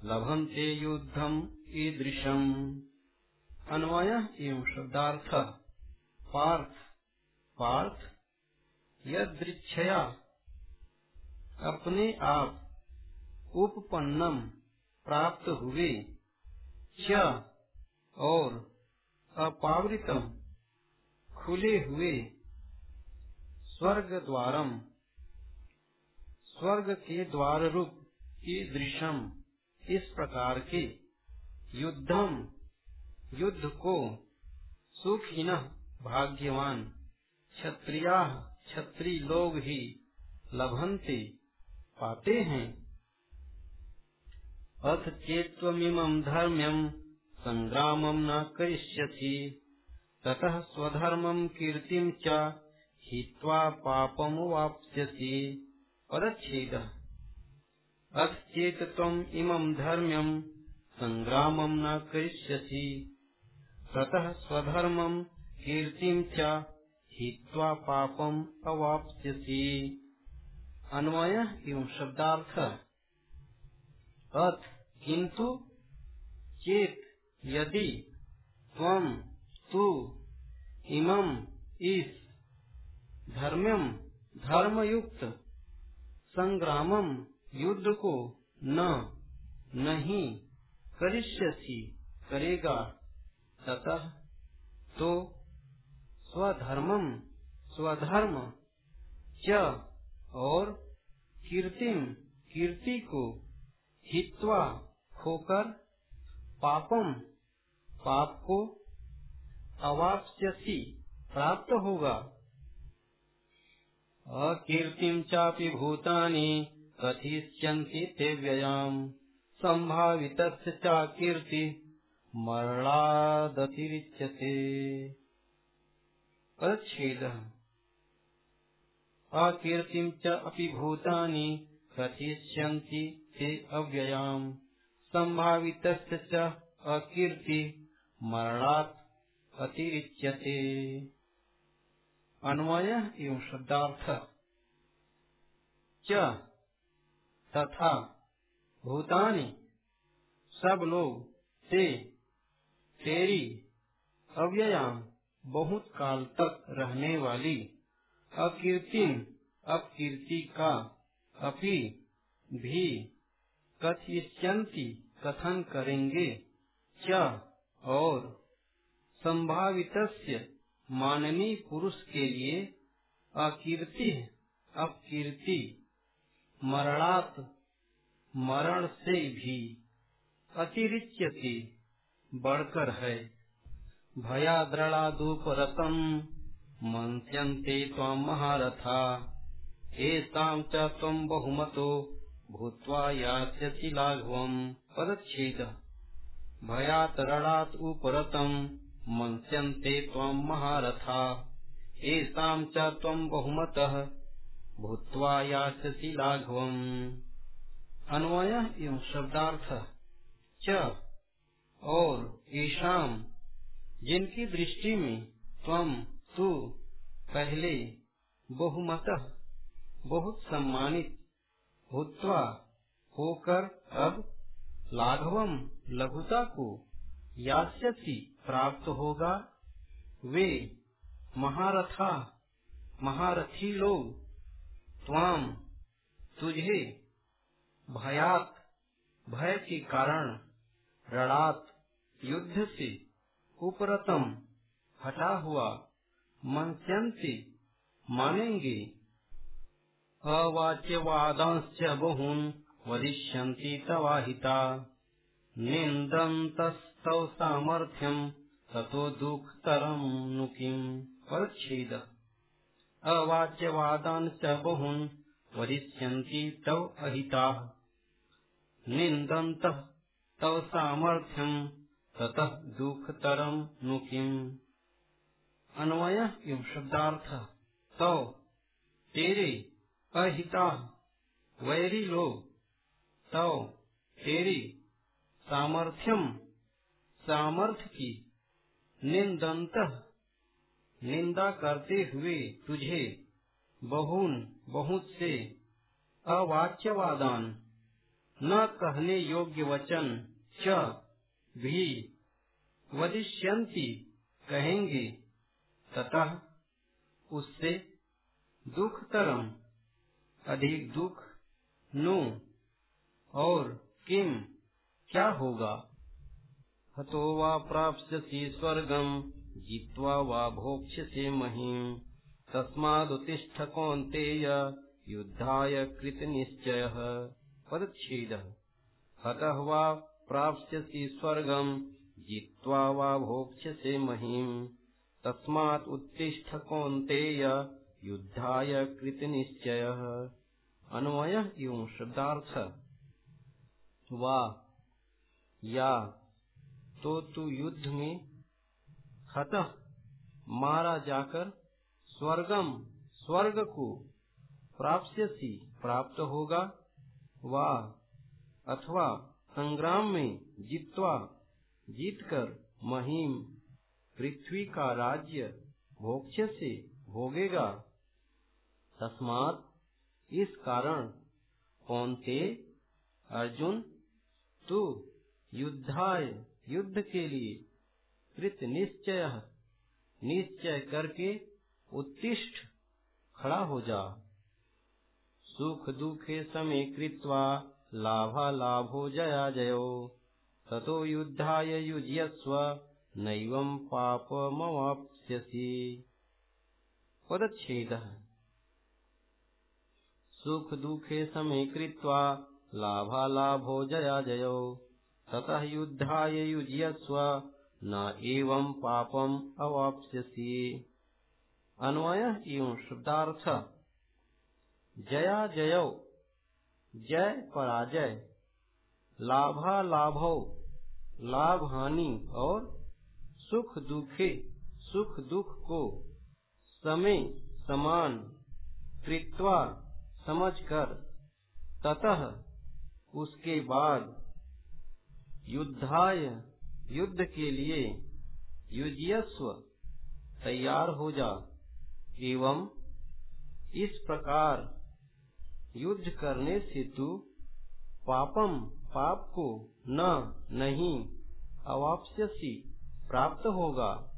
लभन्ते युद्धम ईदृशम। अन्वय एवं शब्दार्थ। पार्थ। पार्थ। यदृक्षया अपने आप उपपन्नम प्राप्त हुए। और अपावृतम, खुले हुए स्वर्ग द्वारम स्वर्ग के द्वार रूप की दृश्यम, इस प्रकार के युद्धम, युद्ध को सुखीन भाग्यवान, क्षत्रिया क्षत्रि लोग ही लभंते पाते हैं। अथ चेत्वमिमं धर्म्यम संग्रामम न करिष्यति ततः स्वधर्मम कीर्तिम च हित्वा पापमुवाप्स्यसि। पदच्छेदः अथ चेत त्वम् इमम् धर्म्यम् न करिष्यसि। ततः स्वधर्मम् कीर्तिम् च हित्वा पापम् अवाप्स्यसि। अन्वय एवं शब्दार्थ। अथ किंतु चेत यदि त्वम तू इमम इस धर्म्यम धर्मयुक्त संग्रामम युद्ध को न नहीं करिष्यसी करेगा ततः तो स्वधर्मम स्वधर्म च और कीर्तिम कीर्ति को हित्वा होकर पापम पाप को अवाप्स्यसी, प्राप्त होगा। अकीर्तिम चापि भूतानि कथिष्यन्ति ते व्ययाम् सम्भावितस्य च कीर्ति मरणादतिरिच्यते। अच्छेदः अकीर्तिं च अपि भूतानि कथिष्यन्ति ते अव्ययाम्। सम्भावितस्य च अकीर्ति मरणात् अतिरिच्यते। अन्वय एवं शब्दार्थ। तथा भूतानि सब लोग ते तेरी अव्ययाम बहुत काल तक रहने वाली अकीर्ति अपकीर्ति का अपि भी कथिष्यंति कथन करेंगे? क्या और संभावित माननीय पुरुष के लिए अकीर्ति अपकीर्ति मरणात मरण से भी अतिरिच्यति, बढ़कर है। भया दृढ़ादुपरतम मंत्यन्ते त्वं महारथा, एतां च त्वं बहुमतो। भूत्वा यास्यसि लाघवम्। पदच्छेदः भयात् रणात् उपरतम्। मन्स्यन्ते त्वम् महारथा। येषाम् च त्वम् बहुमतः। भूत्वा यास्यसि लाघवम्। अन्वय एवं शब्दार्थ। च। और ईशाम जिनकी दृष्टि में तम तू पहले बहुमत, बहुत सम्मानित भूतवा होकर अब लाघवम लघुता को यास्यति प्राप्त होगा। वे महारथा, महारथी लोग त्वाम तुझे भयात, भय के कारण रणात युद्ध से उपरतम हटा हुआ मनस्यंति मानेंगे। अवाच्यवादांश्च बहून् वदिष्यन्ति तवाहिता। निन्दन्तस्तौ सामर्थ्यम्, ततो दुःखतरम् नु किम्? परच्छेद। च बहून् वदिष्यन्ति तव अहिताः। निन्दन्तः तव सामर्थ्यम्, ततः दुःखतरम् नु किम्? अन्वय एवं शब्दार्थ। तव तेरे अहिता। वैरी लोग। तव, तेरी सामर्थ्यम सामर्थ्य की। निंदंत निंदा करते हुए तुझे, बहुन, बहुत से। अवाच्यवादान। न कहने योग्य वचन च भी। वदिष्यंती कहेंगे। ततः उससे दुख तरम अधिक दुख, नु और किम, क्या होगा? हतो वा प्राप्स्यसि स्वर्गम, जित्वा वा भोक्ष्यसे महीम्। तस्मादुतिष्ठ कौन्तेय युद्धाय कृतनिश्चयः। पदच्छेदः। हतः वा प्राप्स्यसि स्वर्गम्, जित्वा वा भोक्ष्यसे महीम्। तस्मात् उत्तिष्ठ कौन्तेय युद्धाय कृतनिश्चयः। अन्वय एवं शब्दार्थ वा या तो तू युद्ध में हतः मारा जाकर स्वर्गम स्वर्ग को प्राप्स्यसी प्राप्त होगा वा अथवा संग्राम में जीतवा जीतकर महिम पृथ्वी का राज्य भोक्ष से भोगेगा तस्मात इस कारण कौनते अर्जुन, तू युद्धाय, युद्ध के लिए कृत निश्चय निश्चय करके उत्तिष्ठ, खड़ा हो जा। सुख दुखे समय कृत्वा लाभा लाभो जया जयो। ततो युद्धाय युज्यस्व, नैवं पापमवाप्स्यसि पदच्छेदः सुख दुखे समय कृत्वा लाभा लाभो जया जयो। ततः युद्धाय युज्यस्व, न एवं पापम अवाप्स्यसि। अन्वय एवं शब्दार्थ, जया जय जय पराजय लाभा लाभो लाभ हानि और सुख दुखे, सुख दुख को समय समान कृत्वा समझकर ततः उसके बाद युद्धाय, युद्ध के लिए युजस्व तैयार हो जा। एवं इस प्रकार युद्ध करने से तू पापम, पाप को न, नहीं, अवाप्स्यसी, प्राप्त होगा।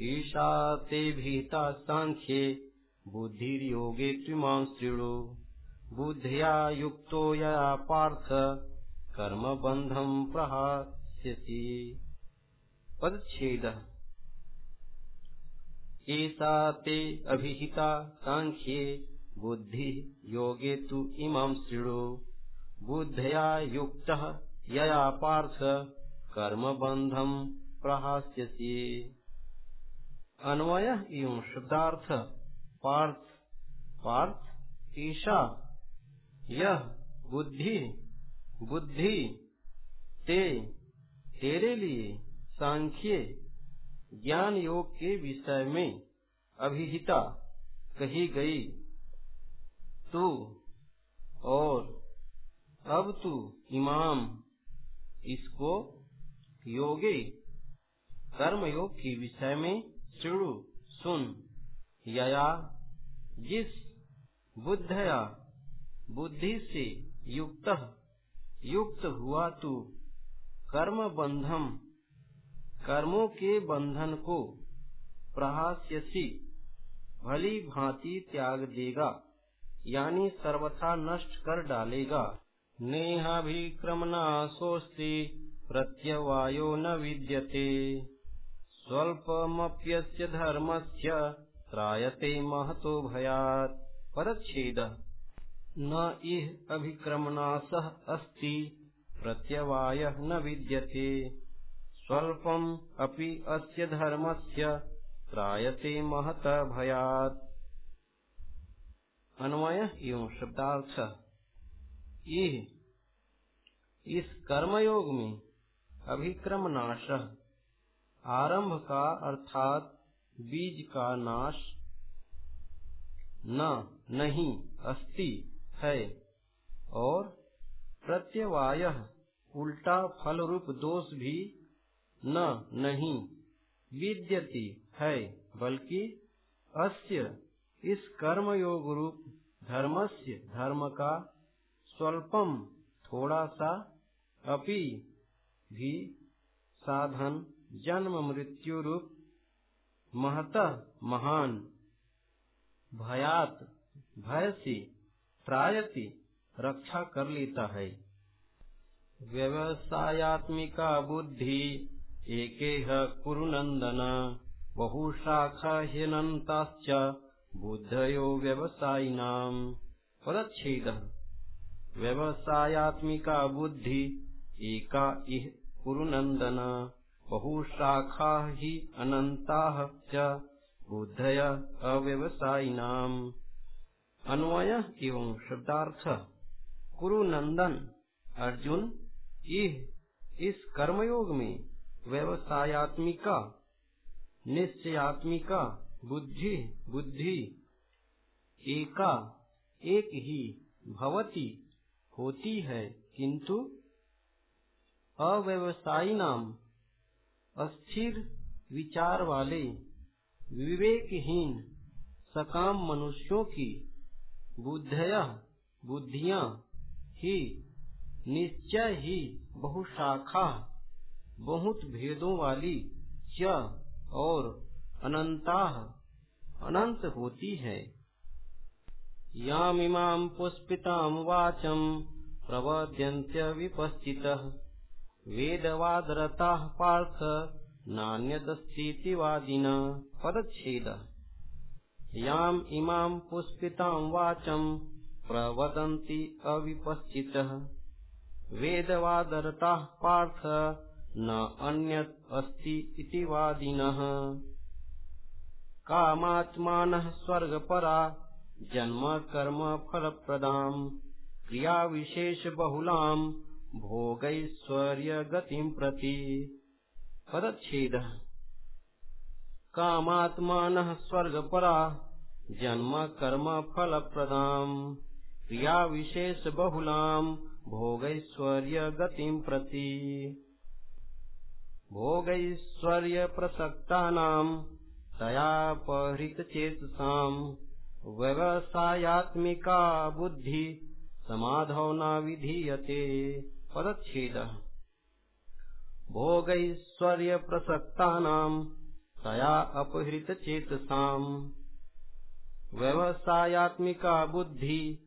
ईशा ते भीता सांख्ये बुद्धि योगे त्रिमां श्रृणु बुद्धिया युक्तो यया पार्थ कर्म बंधम प्रहास्यसि। पदछेदः एषा ते अभिहिता साङ्ख्ये बुद्धि योगे तु इमं शृणु बुद्धया युक्तः यया पार्थ, कर्मबन्धं प्रहास्यसि। अन्वय एवं शब्दार्थ। पार्थ पार्थ, ईशा, यह बुद्धि बुद्धि, ते, तेरे लिए सांख्य, ज्ञान योग के विषय में अभिहिता कही गई। तू और अब तू इमाम, इसको योगे कर्म योग के विषय में शुरू सुन। यया, जिस बुद्धया बुद्धि से युक्त युक्त हुआ तू कर्म बंधम कर्मों के बंधन को प्रहास्यसी, भली भांति त्याग देगा, यानी सर्वथा नष्ट कर डालेगा। नेहाभिक्रमनाशोस्ति प्रत्यवायो न विद्यते। स्वल्पमप्यस्य धर्मस्य त्रायते महतो भयात्। परच्छेदः। न इह अभिक्रमनाशः अस्ति, प्रत्यवायः न विद्यते। स्वल्पम् अपि अस्य धर्मस्य, त्रायते महत भयात्। अन्वय एवं शब्दार्थ। ये इस कर्मयोग में अभिक्रम नाश आरंभ का अर्थात बीज का नाश न, नहीं, अस्ति, है। और प्रत्यवाय, उल्टा फल रूप दोष भी न, नहीं, विद्यति, है। बल्कि अस्य, इस कर्म योग रूप धर्मस्य, धर्म का स्वल्पम थोड़ा सा अपि भी साधन, जन्म मृत्यु रूप महत महान, भयात भय से त्रायति रक्षा कर लेता है। व्यवसायत्मिका बुद्धि, एक कुरुनंदन, बहुशाखा ह्यनन्ताश्च बुद्धयो व्यवसायिनाम् पदच्छेद। व्यवसायत्मिका बुद्धि, एका इह कुरुनन्दन बहुशाखा हि अनन्ताः च बुद्धय अव्यवसायिनाम्। अन्वय एवं शब्दार्थ। कुरुनंदन अर्जुन, इह, इस कर्मयोग में व्यवसायत्मिका, निश्चयात्मिका, बुद्धि बुद्धि, एका, एक ही भवती, होती है, किंतु अव्यवसायी नाम अस्थिर विचार वाले, विवेकहीन, सकाम मनुष्यों की बुद्धया, बुद्धियाँ ही, निश्चय ही बहुशाखा, बहुत भेदों वाली च और अनंता, अनंत होती है। यामिमाम पुष्पिताम वाचम प्रवद्यन्त्य विपस्थितः वेदवादरता पार्थ नान्यदस्तीति वादिन पदच्छेद। याम इमाम पुष्पिताम वाचम प्रवदन्ति अविपश्चितः। वेदवादरता पार्थ न अन्यत् अस्ति इति वादिनः। कामात्मानः स्वर्गपरा जन्म कर्म फलप्रदाम् क्रियाविशेषबहुलाम् भोगैश्वर्यगतिम् प्रति पदच्छेदः। कामात्मानः स्वर्गपरा, जन्म, कर्म फलप्रदाम् क्रियाविशेषबहुलाम् भोगैश्वर्यगतिम् प्रति। भोगैश्वर्यप्रसक्तानाम् तयापहृतचेतसाम् व्यवसायात्मिका बुद्धि, समाधौ न विधीयते पदच्छेदः। भोगैश्वर्यप्रसक्तानाम् तया अपहृतचेतसाम्। व्यवसायात्मिका बुद्धि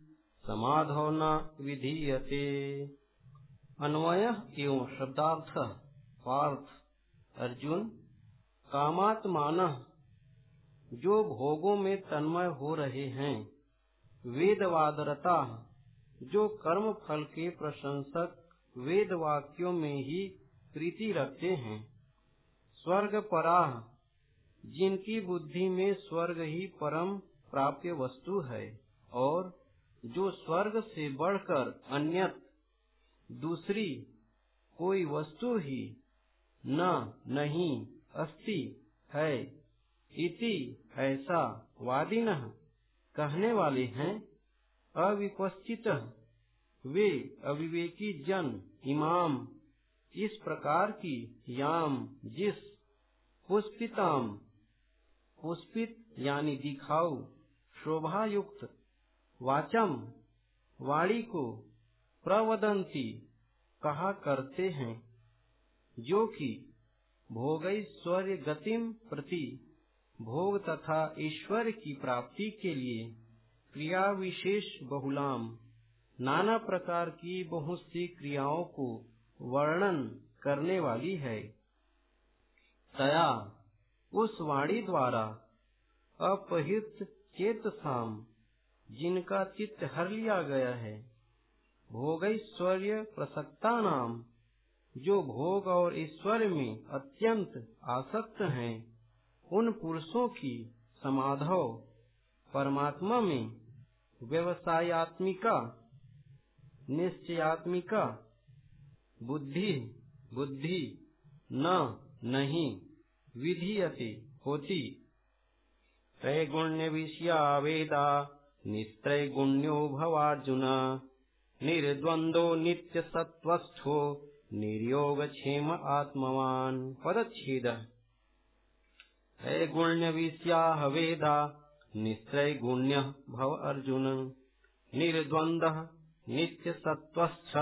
समाधौ न अन्वय एवं शब्दार्थ। पार्थ। अर्जुन, कामात्मान, जो भोगों में तन्मय हो रहे हैं, वेदवादरता, जो कर्म फल के प्रशंसक वेद वाक्यों में ही प्रीति रखते हैं। स्वर्ग पराह, जिनकी बुद्धि में स्वर्ग ही परम प्राप्य वस्तु है, और जो स्वर्ग से बढ़कर अन्य दूसरी कोई वस्तु ही न, नहीं, अस्ति है, इति ऐसा वादिन कहने वाले हैं, अविपस्थित। वे अविवेकी जन, इमाम, इस प्रकार की याम, जिस पुष्पिताम, पुष्पित यानी दिखाऊ शोभा युक्त वाचम, वाणी को प्रवदंती कहा करते हैं, जो कि भोगैश्वर्य गतिम प्रति भोग तथा ईश्वर की प्राप्ति के लिए क्रिया विशेष बहुलाम नाना प्रकार की बहुत सी क्रियाओं को वर्णन करने वाली है। तया, उस वाणी द्वारा अपहित चेत साम जिनका चित्त हर लिया गया है, भोगैश्वर्य प्रसक्ता नाम जो भोग और ईश्वर में अत्यंत आसक्त हैं, उन पुरुषों की समाधव परमात्मा में व्यवसायत्मिका निश्चयात्मिका। बुद्धि बुद्धि, न, नहीं, विधीयते, होती। त्रैगुण्य विषया वेदा, निस्त्रैगुण्यो भवार्जुन। निर्द्वन्द्वो नित्य सत्वस्थो निर्योग क्षेम आत्मवान्। पदच्छेदः। त्रैगुण्य विषयाः वेदा, निस्त्रैगुण्यः भव अर्जुन। निर्द्वन्द्वः नित्य सत्वस्थ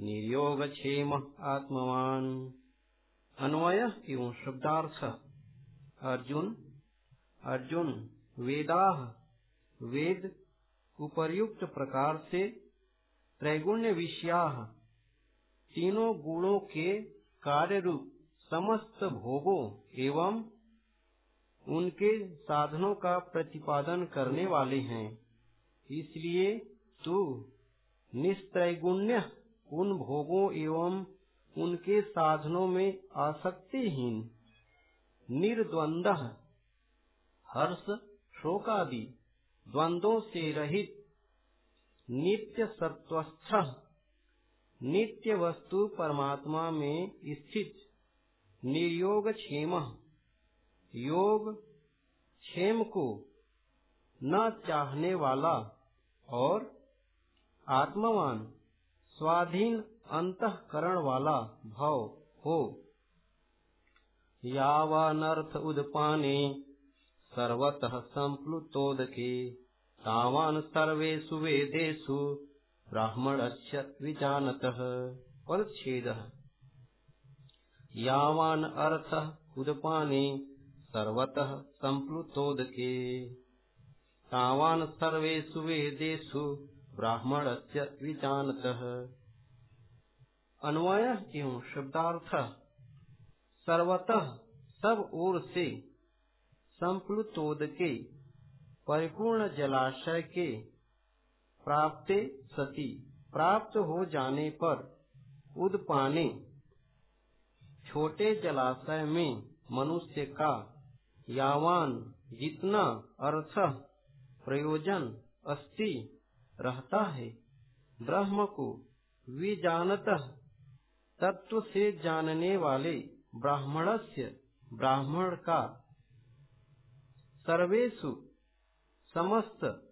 निर्योग क्षेम आत्मवान्। अन्वय एवं शब्दार्थ। अर्जुन अर्जुन वेदा वेद, उपर्युक्त प्रकार से त्रैगुण्य विषया तीनों गुणों के कार्य रूप समस्त भोगों एवं उनके साधनों का प्रतिपादन करने वाले हैं। इसलिए तू निस्त्रैगुण्य उन भोगों एवं उनके साधनों में आसक्तिहीन निर्द्वंद हर्ष, शोकादि, द्वंद्वों से रहित नित्य सत्वस्थ नित्य वस्तु परमात्मा में स्थित निर्योग क्षेम योग क्षेम को न चाहने वाला और आत्मवान, स्वाधीन अंतकरण वाला भाव हो। यावानर्थ उदपाने, सर्वतः संप्लुतोदके। तावान सर्वेषु वेदेषु, ब्राह्मणस्य विजानतः। पदच्छेदः। यावान अर्थ उदपाने, सर्वतः संप्लुतोदके। तावान सर्वेषु वेदेषु ब्राह्मणस्य विजानतः। अन्वय एवं शब्दार्थ। सर्वतः सब ओर से संप्लुतोद के परिपूर्ण जलाशय के प्राप्त सती, प्राप्त हो जाने पर उदपाने, छोटे जलाशय में मनुष्य का यावान जितना अर्थ प्रयोजन अस्ति रहता है। ब्रह्म को विजानत तत्व से जानने वाले ब्राह्मणस्य, ब्राह्मण का सर्वेशु समस्त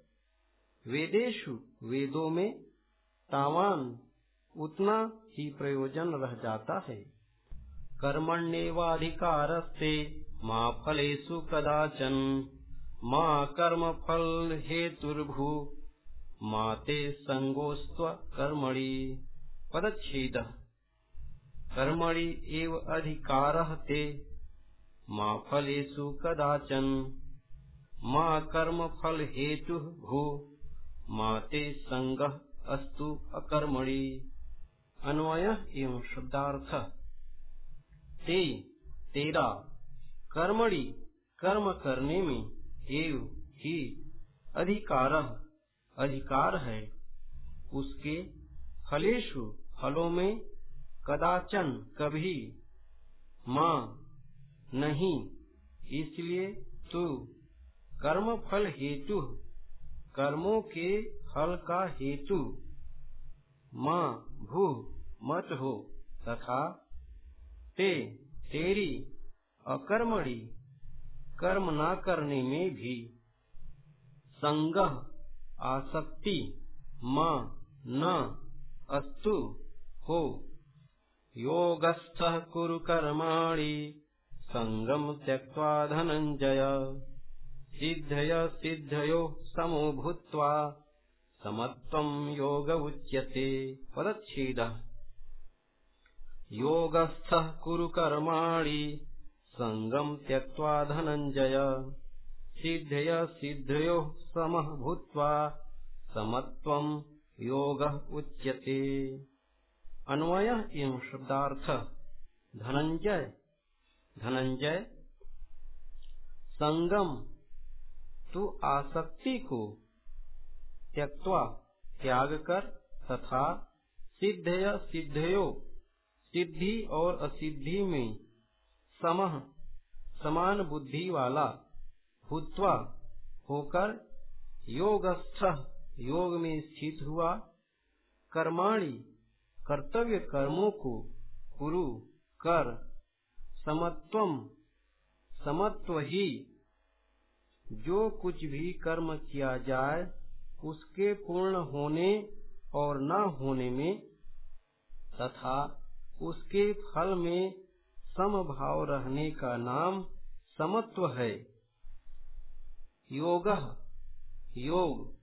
वेदेशु वेदों में तावान उतना ही प्रयोजन रह जाता है। कर्मण्येवाधिकारस्ते माँ फलेषु कदाचन, माँ कर्म फल हेतुर्भु माते संगोस्त्व कर्मणि पदच्छेद। कर्मणि एव अधिकारः ते। मा फलेषु कदाचन। मा कर्म फल हेतु भू। माते संग अस्तु अकर्मणि। अन्वय एवं शब्दार्थ। ते, तेरा। कर्मणि कर्म करने में एव ही अधिकार। अधिकार है, उसके फलेशु फलों में कदाचन कभी माँ नहीं। इसलिए तू कर्म फल हेतु, कर्मों के फल का हेतु माँ भू मत हो तथा ते तेरी अकर्मणी कर्म न करने में भी संग आसक्ति, माँ, न, अस्तु, हो। योगस्थ कुरु कर्माणि संगम त्यक्त्वा धनंजय सिद्धय सिद्धयो समो भूत्वा, समत्वं योग उच्यते। पदच्छेदः। योगस्थः कुरु कर्माणि संगम त्यक्त्वा धनंजय सिद्धय सिद्धयो समः भूत्वा समत्वं योग उच्यते। अन्वय एवं शब्दार्थ धनंजय धनंजय संगम तू आसक्ति को त्यक्वा त्याग कर तथा सिद्धय सिद्धयो, सिद्धि और असिद्धि में समह समान बुद्धि वाला भूतवा होकर योगस्थ, योग में स्थित हुआ। कर्माणी, कर्तव्य कर्मों को कुरु कर समत्वम समत्व ही। जो कुछ भी कर्म किया जाए, उसके पूर्ण होने और न होने में तथा उसके फल में समभाव रहने का नाम समत्व है। योग योग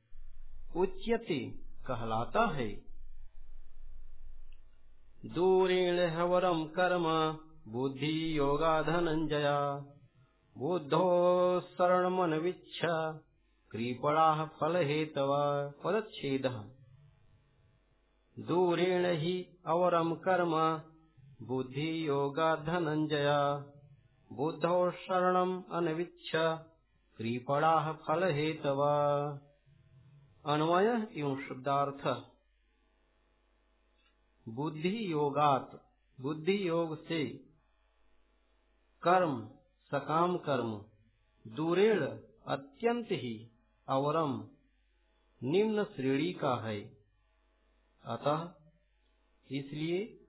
उच्यते कहलाता है। दूरेण हवरम कर्म, बुद्धि योगा धनंजया बुद्धो शरणमनवीच्छ कृपणाः फलहेतवा, पदच्छेदः। दूरेण हि अवरम कर्म, बुद्धि योगा धनंजया बुद्धौ शरणम अनविच्छ फल हेतवा। अन्वय एवं शुद्धार्थ बुद्धि योगात बुद्धि योग से कर्म, सकाम कर्म। दूरेण अत्यंत ही अवरम, निम्न श्रेणी का है। अतः इसलिए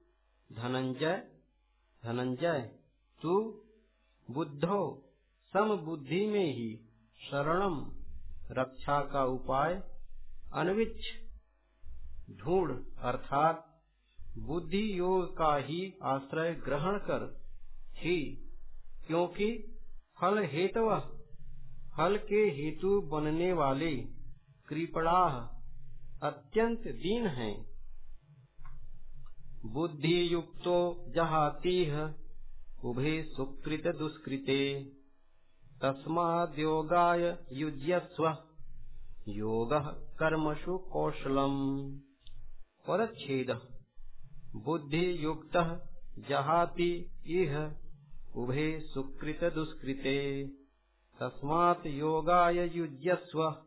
धनंजय धनंजय तू बुद्धो सम बुद्धि में ही शरणम रक्षा का उपाय, अनविच्छ ढूंढ अर्थात बुद्धि योग का ही आश्रय ग्रहण कर ही, क्योंकि फल हेतु फल के हेतु बनने वाले कृपड़ा अत्यंत दीन हैं। बुद्धि युक्तो जहातीह, उभे सुकृत दुष्कृते। तस्माद्योगाय युज्यस्व। योग कर्मसु कौशलम्। पदच्छेद बुद्धि युक्त जहाति इह। उभे सुकृत दुष्कृते तस्मात् योगाय युज्यस्व।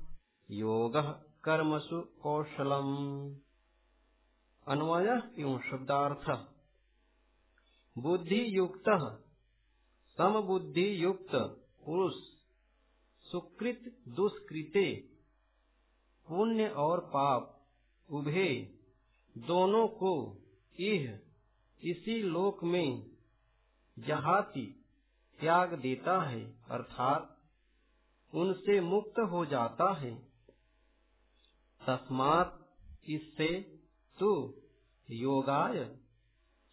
योग कर्मसु कौशलम्। अन्वय एवं शब्दार्थ? बुद्धि युक्त सम बुद्धि युक्त पुरुष, सुकृत दुष्कृते, पुण्य और पाप, उभे, दोनों को इह, इसी लोक में जहाती, त्याग देता है, अर्थात उनसे मुक्त हो जाता है। तस्मात इससे तु योगाय,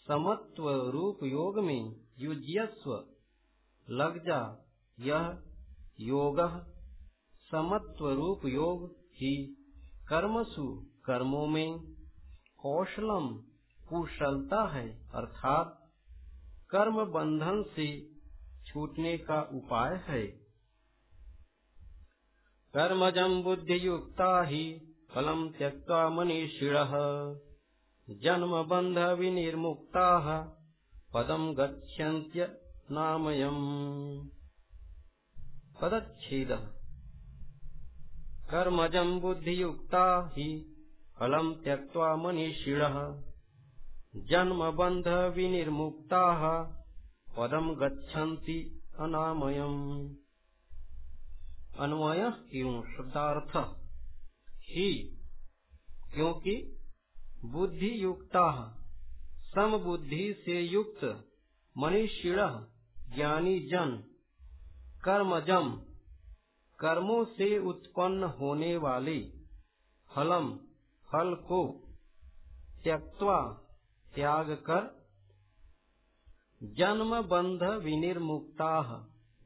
समत्व रूप योग में युज्यस्व, लग जा। यह योग समत्व रूप योग ही। कर्मसु कर्मों में कौशलम कुशलता है, अर्थात कर्म बंधन से छूटने का उपाय है। कर्मजम बुद्धि युक्ता ही फलम् जन्म बंध विनिर्मुक्ता पदम गच्छन्त्य नामयम्। पदच्छेदः कर्मजम् बुद्धियुक्ता हि फलम् त्यक्त्वा मनीषिणः। जन्मबन्धविनिर्मुक्ताः पदम् गच्छन्ति अनामयम्। अन्वय एवं शब्दार्थ। ही, क्योंकि बुद्धि युक्ता सम बुद्धि से युक्त मनीषिण, ज्ञानी जन कर्मजम कर्मों से उत्पन्न होने वाले फलम, फल को त्यक्वा त्याग कर जन्म बंध विनिर्मुक्ता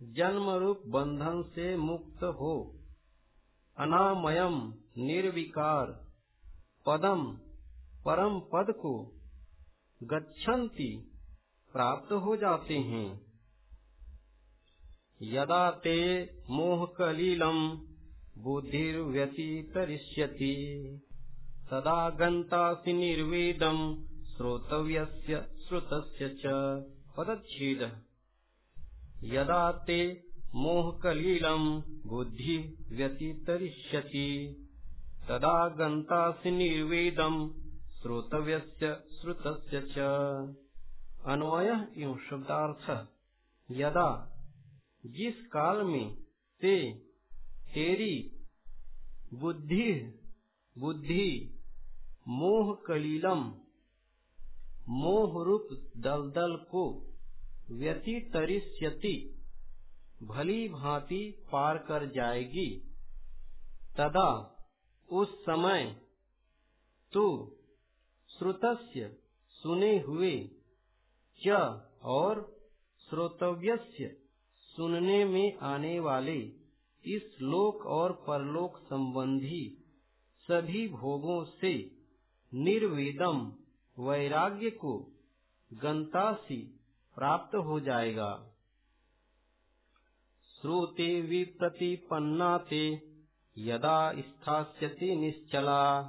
जन्म रूप बंधन से मुक्त हो, अनामयम निर्विकार, पदम, परम पद को गच्छन्ति, प्राप्त हो जाते हैं। यदा ते मोह कलीलम बुद्धिर्व्यतितरिष्यति। तदा गन्तासि निर्वेदम श्रोतव्यस्य श्रुतस्य च पदच्छेदः। यदा ते मोहकलीलम् बुद्धि व्यतितरिष्यति तदा गन्तासि निर्वेदम् श्रोतव्यस्य श्रुतस्य च। अन्वयः यदा जिस काल में ते तेरी बुद्धि बुद्धि, मोह कलीलम मोह रूप दलदल को व्यतितरिष्यति, भली भांति पार कर जाएगी। तदा उस समय तू श्रुतस्य सुने हुए च और श्रोतव्यस्य सुनने में आने वाले इस लोक और परलोक संबंधी सभी भोगों से निर्वेदम वैराग्य को गंतासी प्राप्त हो जाएगा। श्रुति विप्रतिपन्ना ते यदा स्थास्यति निश्चला,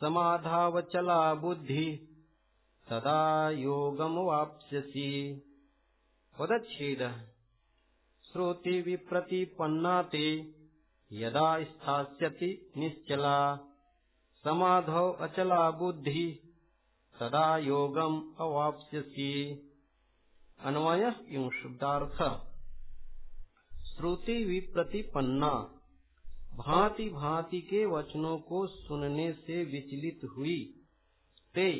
समाधावचला बुद्धि, तदा योगम वाप्स्यसि। पदच्छेद श्रुति विप्रतिपन्ना ते यदा स्थास्यति निश्चला। समाधौ अचला बुद्धि तदा योगम अवाप्स्यसि। अन्वय एवं शब्दार्थ श्रुति विप्रतिपन्ना। भांति भांति के वचनों को सुनने से विचलित हुई। ते,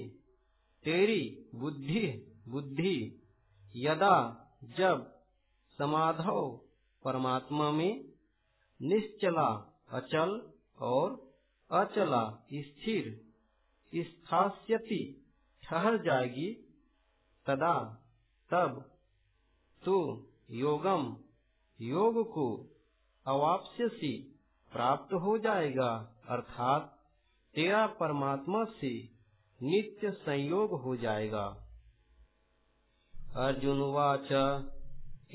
तेरी बुद्धि बुद्धि, यदा, जब समाधव परमात्मा में निश्चला, अचल और अचला, स्थिर, स्थास्यति, ठहर जाएगी तदा तब तू योगम योग को अवाप्स्यसी प्राप्त हो जाएगा, अर्थात तेरा परमात्मा से नित्य संयोग हो जाएगा। अर्जुन वाच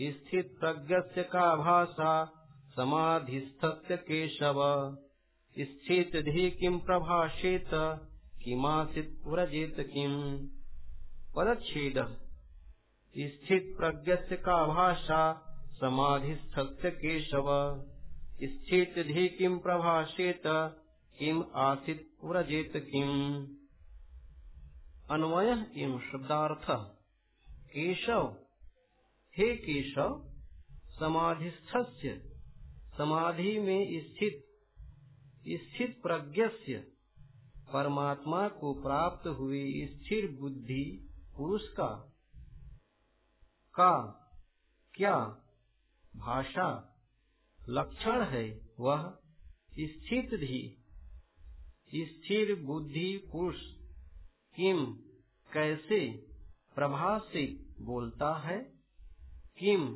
स्थित प्रज्ञ का भाषा समाधिस्थ केशव। स्थित धी किम प्रभाषेत? किमासित व्रजेत किम? पदच्छेद। स्थित प्रज्ञ का भाषा समाधिस्थ केशव। स्थित धी किम प्रभाषेत? किम आसित व्रजेत किम? अन्वय एवं शब्दार्थ। केशव हे केशव समाधिस्थ समाधि में स्थित स्थित प्रज्ञ परमात्मा को प्राप्त हुए स्थिर बुद्धि पुरुष का का, क्या, भाषा, लक्षण है वह स्थित धी स्थिर बुद्धि पुरुष, किम, कैसे, प्रभा से बोलता है? किम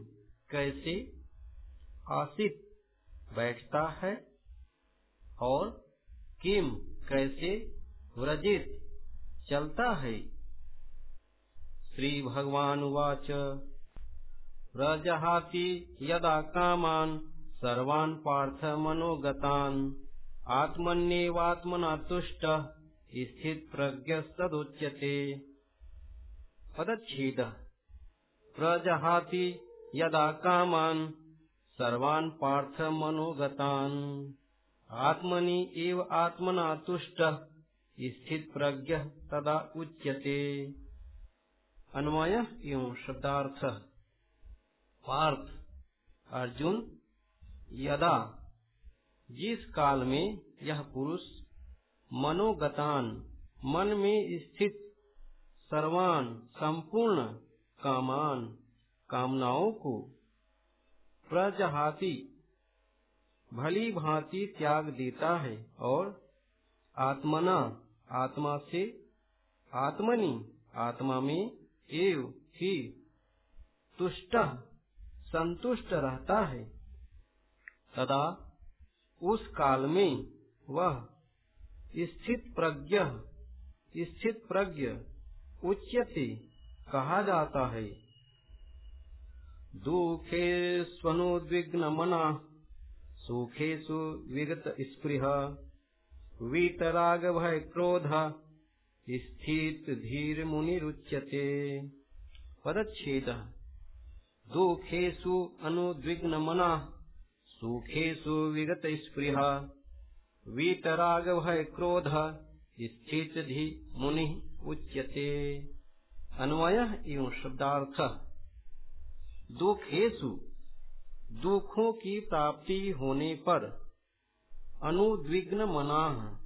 कैसे आसित बैठता है और किम कैसे व्रजित चलता है। श्री भगवान वाच प्रजहाति यदा कामान, सर्वान् पार्थ मनोगतान्। तुष्ट स्थित प्रज्ञ सदुच्यते। पदच्छेद। प्रजहाति यदा कामान, सर्वान् पार्थ मनोगतान् आत्मनि एव आत्मना तुष्ट, स्थित प्रज्ञ तदा उच्यते। अन्वय एवं शब्दार्थ। पार्थ। अर्जुन, यदा जिस काल में यह पुरुष मनोगतान, मन में स्थित सर्वान संपूर्ण कामान, कामनाओं को। प्रजहाती भली भांति त्याग देता है और आत्मना, आत्मा से, आत्मनि, आत्मा में एव ही तुष्ट, संतुष्ट रहता है। तदा उस काल में वह स्थित प्रज्ञ स्थित प्रज्ञ उच्यते। कहा जाता है। दुखे स्वनुद्विग्न मना सुखेषु विगत स्पृह वीतराग भय क्रोध, स्थित धीर मुनिरुच्यते पदच्छेद। दुखेषु अनुद्विग्न मना सुखेषु विगत स्पृह वीतराग भय क्रोध, स्थित धी मुनि उच्यते। अन्वय एवं शब्दार्थ। दुखेशु दुखों की प्राप्ति होने पर अनुद्विग्न मना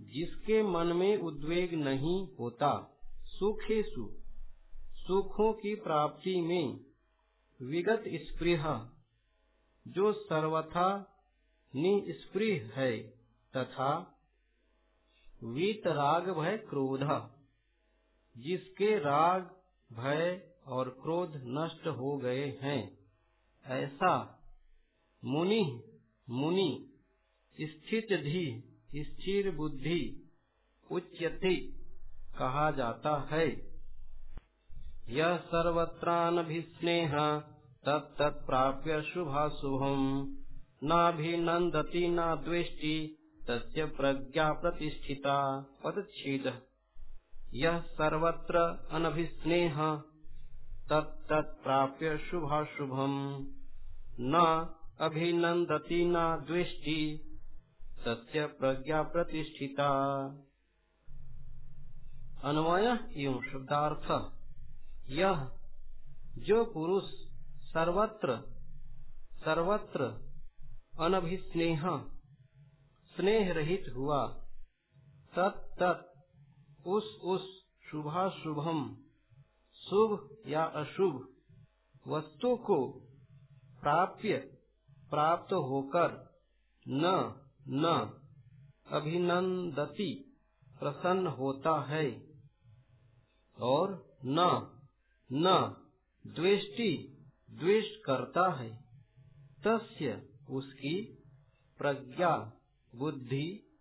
जिसके मन में उद्वेग नहीं होता सुखेशु सुखों की प्राप्ति में विगत स्पृह, जो सर्वथा निस्पृह है तथा वीतराग भय क्रोध। जिसके राग, भय और क्रोध नष्ट हो गए हैं। ऐसा मुनि मुनि, स्थित धी, स्थिर बुद्धि, उच्यते कहा जाता है। यह यः सर्वत्रानभिस्नेह तत्तत्प्राप्य शुभाशुभम्। नाभिनन्दति न द्वेष्टि तस्य प्रज्ञा प्रतिष्ठिता, पदच्छेदः। यः सर्वत्र अनभिस्नेह तत्तत्प्राप्य शुभाशुभम्। न अभिनन्दति, न द्वेष्टि तस्य प्रज्ञा प्रतिष्ठिता। अन्वय एवं शुद्धार्थ। यह जो पुरुष सर्वत्र सर्वत्र अनभिस्नेह स्नेह रहित हुआ तत् उस उस शुभाशुभम, शुभ या अशुभ वस्तु को प्राप्य प्राप्त होकर न न अभिनंदती प्रसन्न होता है। और न न द्वेष्टि द्वेष करता है। तस्य उसकी प्रज्ञा, बुद्धि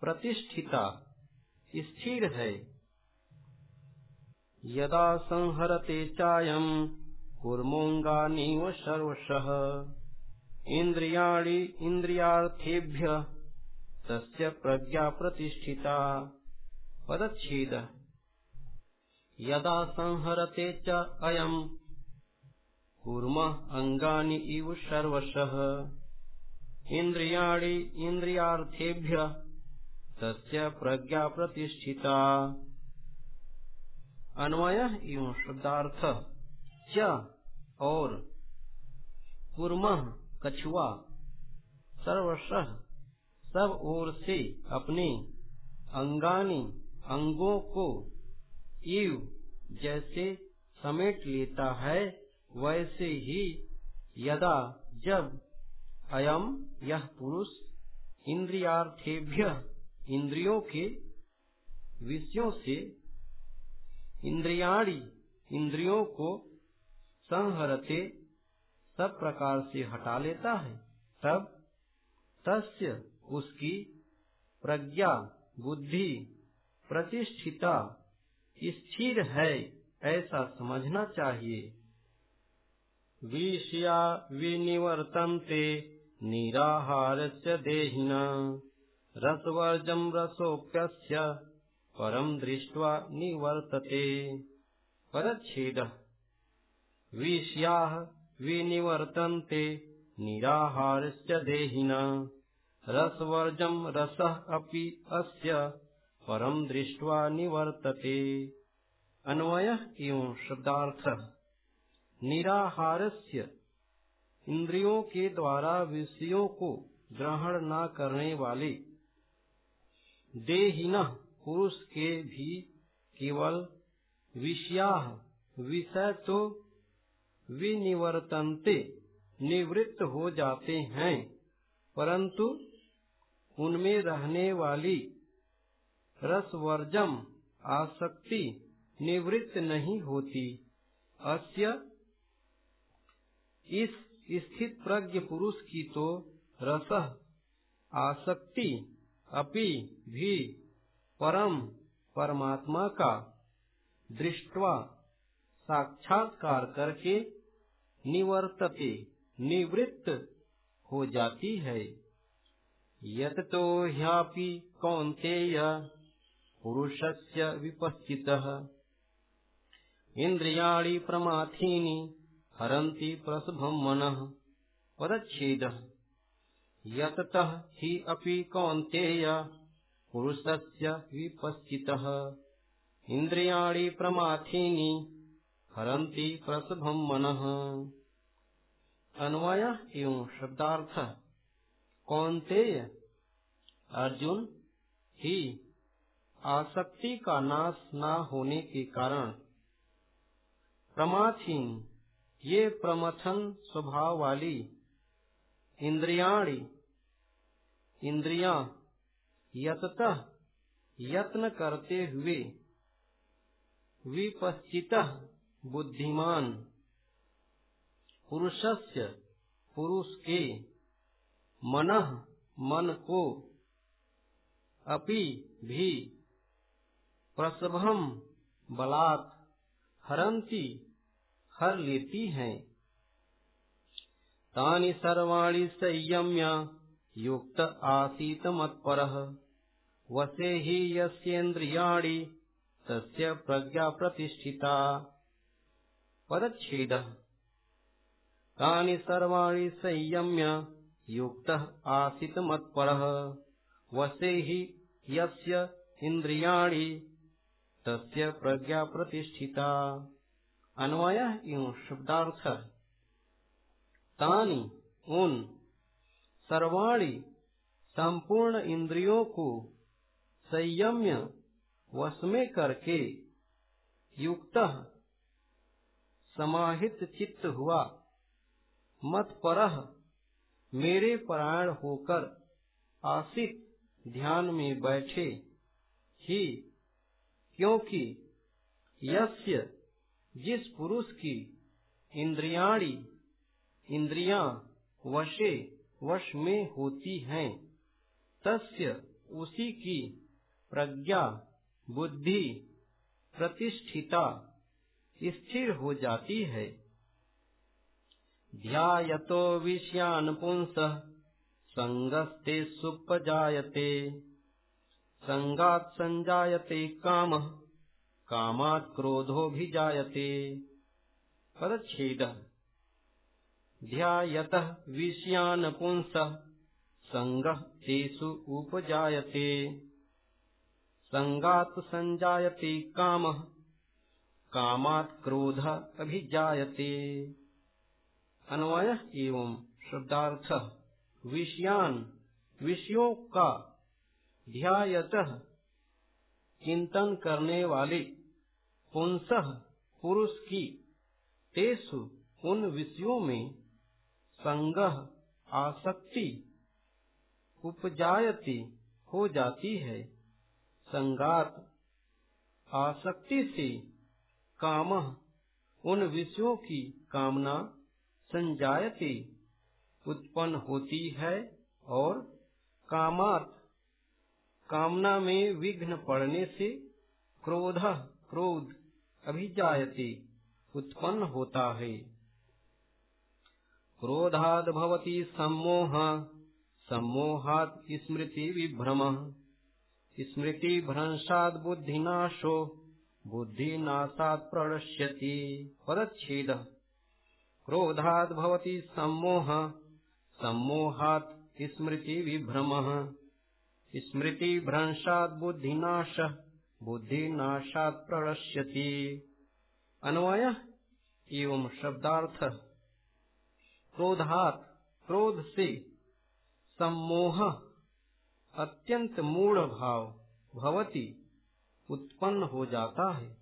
प्रतिष्ठिता स्थिर है यदा संहरते चायम कुर्मोऽङ्गानीव सर्वशः। इन्द्रियाणि इन्द्रियार्थेभ्य तस्य प्रज्ञा प्रतिष्ठिता। पदच्छेद। यदा संहरते च अयम् कुर्मः अङ्गानि इव सर्वशः। इन्द्रियाणि इन्द्रियार्थेभ्य तस्य प्रज्ञा प्रतिष्ठिता अन्वय एवं शुद्धार्थ च और कुर्म कछुआ, सर्वश, सब ओर से अपने अंगानी अंगों को इव जैसे समेट लेता है, वैसे ही यदा जब अयम यह पुरुष इंद्रियार्थेभ्य इंद्रियों के विषयों से इंद्रियाणी इंद्रियों को संहरते सब प्रकार से हटा लेता है, तब तस्य उसकी प्रज्ञा, बुद्धि प्रतिष्ठिता स्थिर है, ऐसा समझना चाहिए। विषया विनिवर्तन्ते निराहार से देहिना। रसवर्जम रसोप्यस्य परम दृष्ट्वा निवर्तते। परच्छेदः। विषयाः विनिवर्तन्ते, निराहारश्च देहिना। रसवर्जम् रसः अपि अस्य परम् दृष्ट्वा निवर्तते। अन्वयः एवं शब्दार्थः? निराहारस्य इंद्रियों के द्वारा विषयों को ग्रहण न करने वाले देहिन पुरुष के भी केवल विषया विषय तो विनिवर्तनते, निवृत्त हो जाते हैं। परंतु उनमें रहने वाली रसवर्जम आसक्ति निवृत्त नहीं होती। अस्य इस स्थित प्रज्ञ पुरुष की तो रस आसक्ति अपि भी परम परमात्मा का दृष्टवा साक्षात्कार करके निवर्तते, निवृत्त हो जाती है। यत तो ह्यापि कौन्तेय पुरुषस्य विपश्चितः। इन्द्रियाणि प्रमाथीनि हरन्ति प्रसभं मनः, पदच्छेदः। यततः हि अपि कौन्तेय पुरुषस्य विपश्चितः। इन्द्रियाणि प्रमाथीनि हरन्ति प्रसभम मन। अन्वय एवं शब्दार्थ। कौनतेय अर्जुन ही आसक्ति का नाश न होने के कारण प्रमाथीन, ये प्रमथन स्वभाव वाली इंद्रियाणी, इंद्रिया, यततः, यत्न करते हुए, विपश्चित बुद्धिमान, पुरुषस्य पुरुष के मन मन को, अपि भी प्रसभम बलात् हरंती हर लेती हैं। तानि सर्वाणि संयम्य युक्त आसीत मत्परः। वसे हि यस्येन्द्रियाणि तस्य प्रज्ञा प्रतिष्ठिता। पदच्छेदः तानि सर्वाणि संयम्य युक्तः आसीत् मत्परः। वसे हि यस्य इन्द्रियाणि तस्य प्रज्ञा प्रतिष्ठिता। अन्वय एवं शब्दार्थ। तानि, उन, सर्वाणी, संपूर्ण इंद्रियों को संयम्य वश में करके युक्त समाहित चित्त हुआ। मत पर मेरे परायण होकर आसित ध्यान में बैठे। ही, क्योंकि यस्य जिस पुरुष की इंद्रियाणी इंद्रियाँ वशे, वश में होती हैं। तस्य उसी की प्रज्ञा, बुद्धि प्रतिष्ठिता स्थिर हो जाती है। ध्यायतो विषयान पुंस, संगस्ते सुपजायते। संगात संजायते काम, कामात क्रोधो भी जायते पदछेद ध्यायतः विषयान पुंस संगः तेषु उपजायते। संगात संजायते कामः, कामात् क्रोध अभिजायते। अन्वय एवं शब्दार्थ विषयान, विषयों का ध्यायत चिंतन करने वाले पुंस, पुरुष की, तेसु उन विषयों में संगह आसक्ति उपजायती हो जाती है। संगात आसक्ति से काम उन विषयों की कामना संजायती उत्पन्न होती है और कामात कामना में विघ्न पड़ने से क्रोध क्रोध अभिजायते उत्पन्न होता है। क्रोधाद भवती सम्मोह। सम्मोहात स्मृति विभ्रम। स्मृति भ्रंशाद बुद्धिनाशो। बुद्धिनाशात् प्रणश्यति पदच्छेद। क्रोधात् भवति सम्मोह। सम्मोहात् स्मृति विभ्रम। स्मृति भ्रंशात् बुद्धिनाश। बुद्धिनाशात् प्रणश्यति अन्वय एवं शब्दार्थ। क्रोधात क्रोध से सम्मोह अत्यंत मूढ़ भाव भवती उत्पन्न हो जाता है।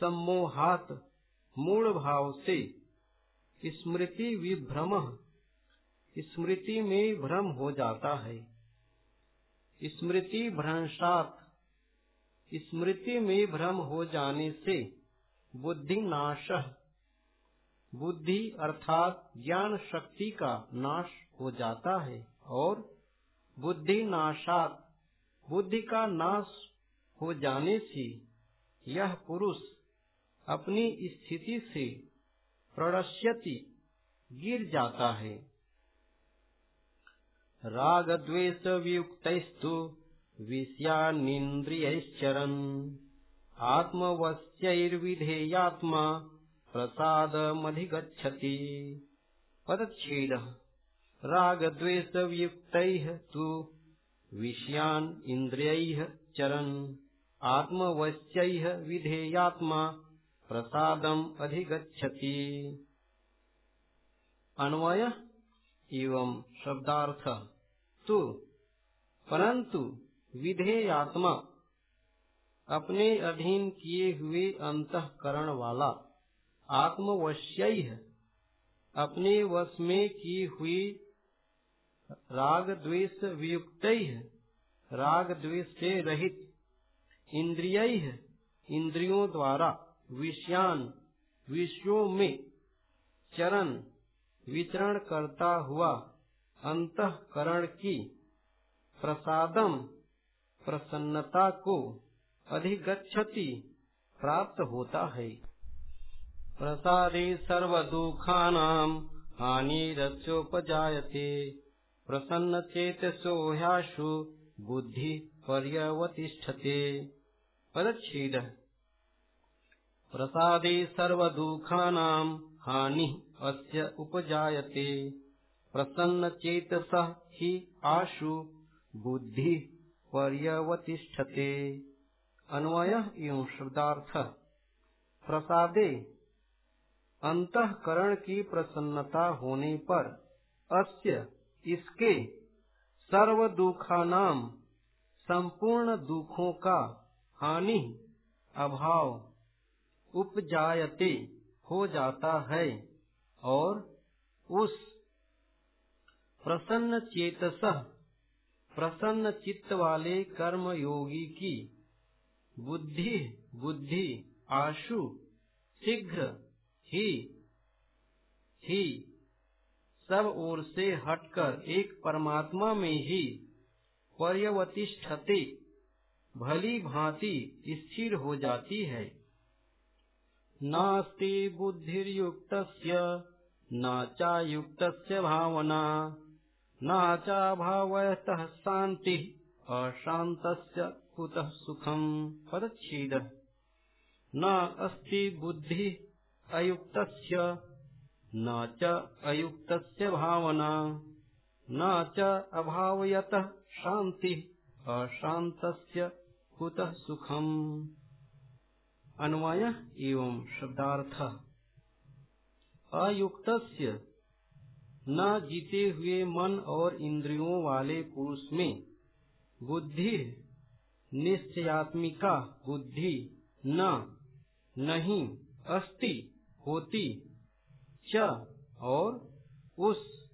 सम्मोहात मूल भाव से स्मृति विभ्रम, स्मृति में भ्रम हो जाता है। स्मृति भ्रंशात, स्मृति में भ्रम हो जाने से बुद्धि नाश बुद्धि अर्थात ज्ञान शक्ति का नाश हो जाता है और बुद्धि नाशात, बुद्धि का नाश हो जाने से यह पुरुष अपनी स्थिति से प्रणश्यति गिर जाता है। राग द्वेष वियुक्तस्तु विषयानिन्द्रियश्चरन् आत्मवश्यैर्विधेयात्मा प्रसादमधिगच्छति। पदच्छेदः। रागद्वेषवियुक्तैः तु विषयान् इन्द्रियैः चरन्। आत्मवश्यैः विधेयात्मा प्रसादम् अधिगच्छति अन्वय एवं शब्दार्थ तु परंतु विधेयात्मा अपने अधीन किए हुए अंतकरण वाला आत्मवश्य। अपने वश में की हुई राग द्वेष वियुक्त है राग द्वेष से रहित इंद्रिय है इंद्रियों द्वारा विषयान, विषयों में चरण वितरण करता हुआ अंतकरण की प्रसादम प्रसन्नता को अधिगछति प्राप्त होता है। प्रसादे सर्वदुःखानाम् हानिरस्योपजायते। प्रसन्न चेतसो ह्याशु बुद्धि पर्यवतिष्ठते। पदच्छेद। प्रसादे सर्वदुःखानाम् हानिः अस्य उपजायते। प्रसन्न चेतसः हि आशु बुद्धि पर्यवतिष्ठते। अन्वय एवं शब्दार्थ। प्रसादे अंतकरण की प्रसन्नता होने पर अस्य इसके सर्व दुखानाम संपूर्ण दुखों का हानि, अभाव उपजायते हो जाता है और उस प्रसन्न चेतस, प्रसन्न चित्त वाले कर्म योगी की बुद्धि बुद्धि आशु, शीघ्र ही ही, सब ओर से हटकर एक परमात्मा में ही पर्यवतिष्ठते, भली भांति स्थिर हो जाती है। नास्ति बुद्धिर्युक्त न चायुक्त भावना, न चाभावतः शांति अशांत कुतः सुखम्। पदच्छेदः। न अस्ति बुद्धि अयुक्तस्य। न च अयुक्तस्य भावना। न च अभावयतः शान्तिः, अशान्तस्य कुतः सुखम्। अन्वय एवं शब्दार्थ। अयुक्त न जीते हुए मन और इंद्रियों वाले पुरुष में बुद्धि, निश्चयात्मिका बुद्धि न, नहीं, अस्ति। होती च और उस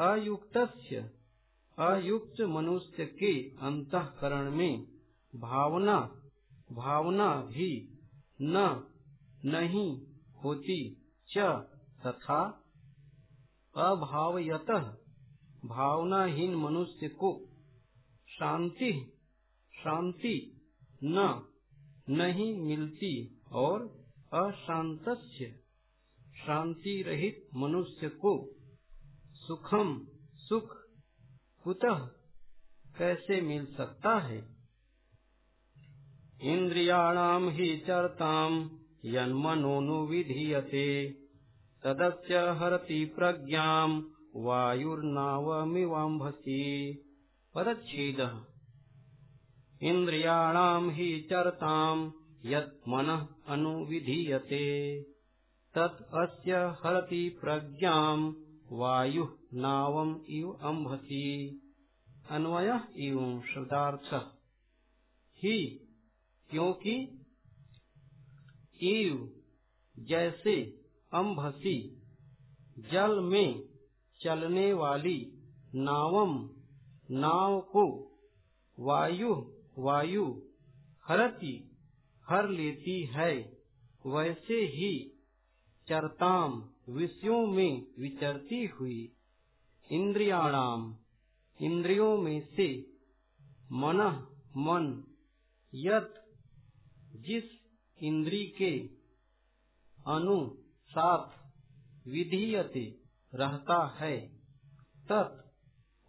अयुक्त अयुक्त मनुष्य के अंतकरण में भावना भावना भी न, नहीं होती च तथा अभावयत, भावनाहीन मनुष्य को शांति शांति न, नहीं मिलती और अशांत शांति रहित मनुष्य को सुखम सुख कुतः कैसे मिल सकता है? इंद्रियाणाम ही चरताम यन्मनोनुविधीयते तदस्य हरति प्रज्ञाम वायुर्नावमिवाम्भसी। पदच्छेदः। इन्द्रियाणाम् हि चरताम् यत् अनुविधीयते। तत् अस्य हरति प्रज्ञाम् वायुः नावम् इव अम्भसी। अन्वय एवं शब्दार्थ ही, क्योंकि इव जैसे अम्भसी, जल में चलने वाली नावम नाव को वायु वायु हरती, हर लेती है, वैसे ही चरताम, विषयों में विचरती हुई, इंद्रियाणाम, इंद्रियों में से मन मन, यत, जिस इंद्री के अनु साथ विधीयते रहता है, तत्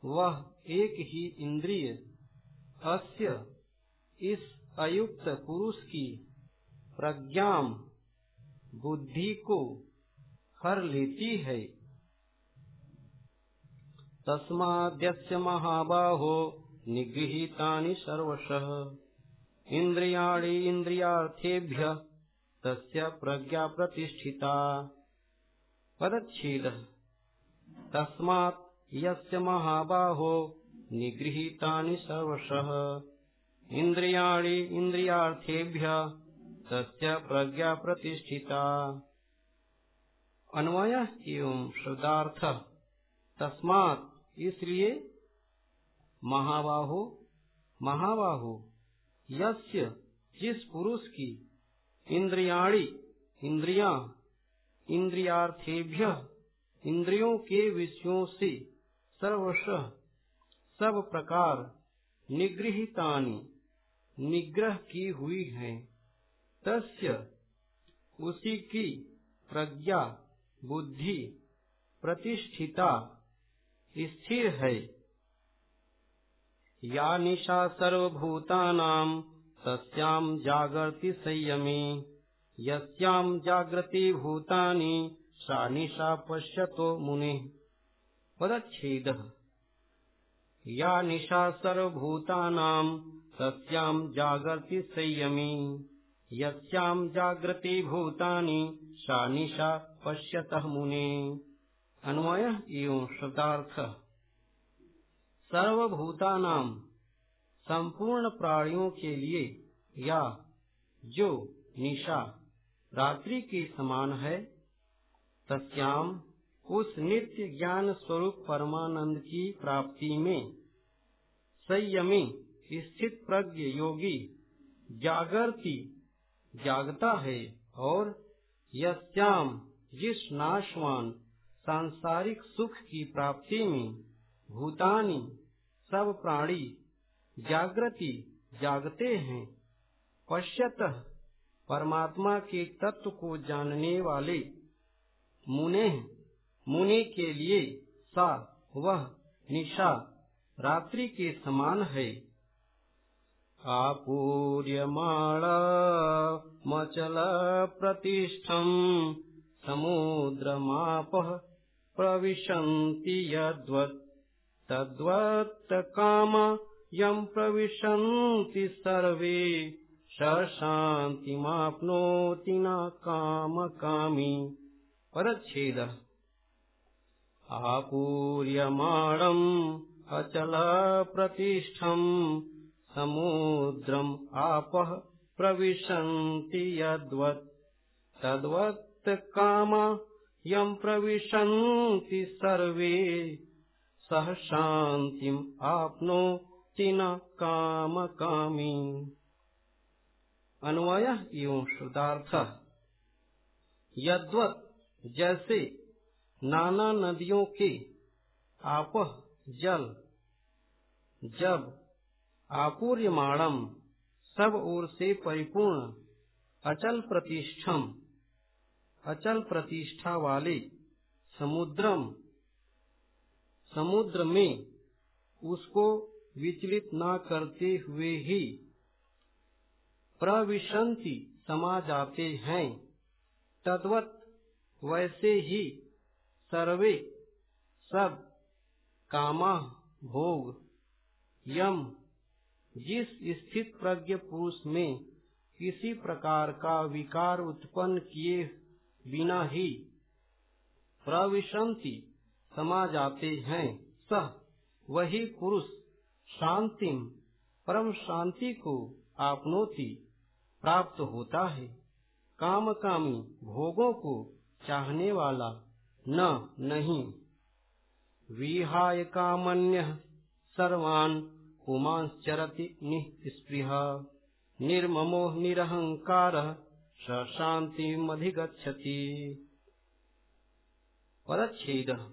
वह एक ही इंद्रिय, अस्य इस अयुक्त पुरुष की प्रज्ञाम बुद्धि को हर लेती है। तस्माद्यस्य महाबाहो निगृहीतानि सर्वशः। इन्द्रियाणि इन्द्रियार्थेभ्य तस्य प्रज्ञा प्रतिष्ठिता। पदच्छेदः। तस्मात् यस्य महाबाहो निगृहीतानि सर्वशः। इन्द्रियाणि इन्द्रियार्थेभ्य तस्य प्रज्ञा प्रतिष्ठिता अन्वय एवं शब्दार्थ। तस्मात इसलिए महाबाहो महाबाहो, यस्य जिस पुरुष की इंद्रियाणी, इंद्रिया, इंद्रियार्थेभ्य, इंद्रियों के विषयों से सर्वश सब प्रकार निगृहितानि, निग्रह की हुई है। तस्य उसी की प्रज्ञा, बुद्धि प्रतिष्ठिता स्थिर है। या निशा सर्वभूतानां तस्यां जागर्ति संयमी, यस्यां जागृति भूतानि सा निशा पश्यतो मुनिः। पदच्छेदः। या निशा सर्वभूतानां तस्यां जागर्ति संयमी। यस्यां जागृति भूतानि, सा निशा पश्यतः मुने। अन्वय एवं शब्दार्थ। सर्वभूतानां संपूर्ण प्राणियों के लिए या जो निशा रात्रि के समान है तस्याम उस नित्य ज्ञान स्वरूप परमानंद की प्राप्ति में संयमी, स्थित प्रज्ञ योगी जागरती जागता है और यस्याम जिस नाशवान, सांसारिक सुख की प्राप्ति में भूतानी, सब प्राणी जागृति जागते हैं। पश्यत परमात्मा के तत्व को जानने वाले मुने मुनि के लिए सा, वह निशा रात्रि के समान है। आपूर्यमाणमचल प्रतिष्ठम् समुद्रमापः प्रविशन्ति यद्वत् तद्वत् काम यम् प्रविशन्ति सर्वे स शान्तिमाप्नोति न कामकामी। परच्छेदः। आपूर्यमाणम् अचलप्रतिष्ठम् समुद्रम् आपः प्रविशन्ति यद्वत्। तद्वत् काम यम् प्रविशन्ति सर्वे। सः शान्तिम् आप्नोति न कामकामी। अन्वय एवं शुद्धार्थ यद्वत् जैसे नाना नदियों के आपह जल, जब आपूर्यमाणम सब ओर से परिपूर्ण, अचल प्रतिष्ठम, अचल प्रतिष्ठा वाले, समुद्रम, समुद्र में, उसको विचलित न करते हुए ही, प्रविशंति समा जाते हैं। तद्वत वैसे ही, सर्वे, सब, कामा, भोग, यम जिस स्थित प्रज्ञ पुरुष में किसी प्रकार का विकार उत्पन्न किए बिना ही प्रविशंति समा जाते हैं, सह वही पुरुष शांतिम परम शांति को आपनोति प्राप्त होता है। काम कामी भोगों को चाहने वाला न, नहीं। विहाय कामन्य सर्वान् पुमांश्चरति निःस्पृह। निर्ममो निरहङ्कारः स शान्तिमधिगच्छति। परच्छेदः।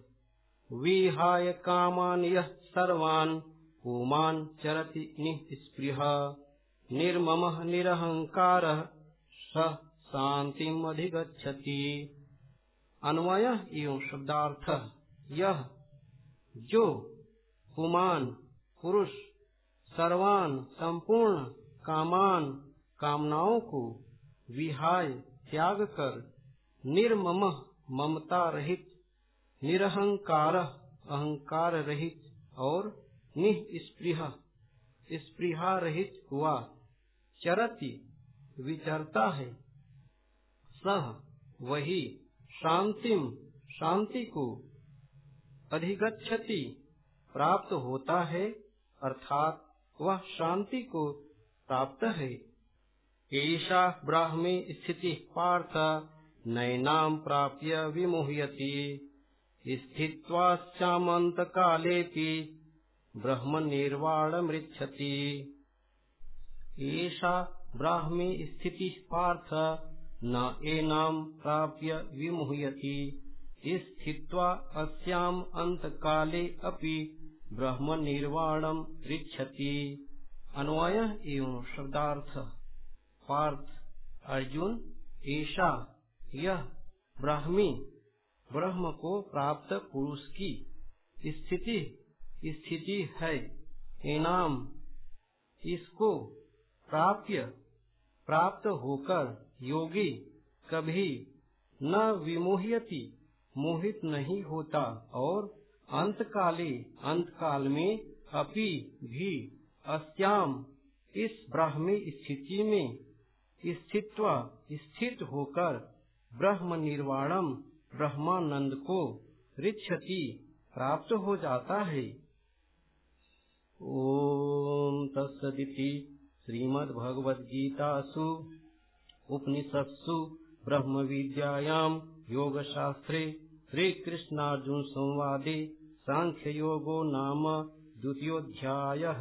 विहाय कामान् यः सर्वान् पुमान् चरति निःस्पृह। निर्ममः निरहङ्कारः स शान्तिमधिगच्छति। अन्वय एवं शब्दार्थ यह जो पुमान पुरुष सर्वान संपूर्ण कामान कामनाओं को विहाय त्याग कर निर्मम ममता रहित, निरहंकार अहंकार रहित और निस्पृह, स्पृहा रहित हुआ। चरति विचरता है। सह वही शांतिम शांति को अधिगछति प्राप्त होता है, अर्थात वह शांति को प्राप्त है। ऐसा ब्राह्मी स्थिति पार्थ नैनाम प्राप्य विमुह्यति। स्थित्वा श्यामंत ब्रह्म निर्वाण मृच्छति ऐसा ब्राह्मी स्थिति पार्थ न एनाम प्राप्य विमुह्यति। स्थित्वा अस्याम अंतकाले अपि ब्रह्म निर्वाणम ऋक्षति अन्वय एवं शब्दार्थ। पार्थ, अर्जुन ऐसा यह ब्राह्मी, ब्रह्म को प्राप्त पुरुष की स्थिति स्थिति है। इनाम इसको प्राप्य, प्राप्त होकर योगी कभी न विमोहयति, मोहित नहीं होता और अंतकाले अंतकाल में अपि भी अस्याम इस ब्राह्मी स्थिति में स्थित्वा स्थित होकर ब्रह्म निर्वाणम ब्रह्मानंद को रिच्छति प्राप्त हो जाता है। ओम तत्सदिति श्रीमद्भगवद्गीतासु उपनिषत्सु ब्रह्म विद्यायां योगशास्त्रे श्रीकृष्णार्जुन संवादे सांख्ययोगो नाम द्वितीयोऽध्यायः।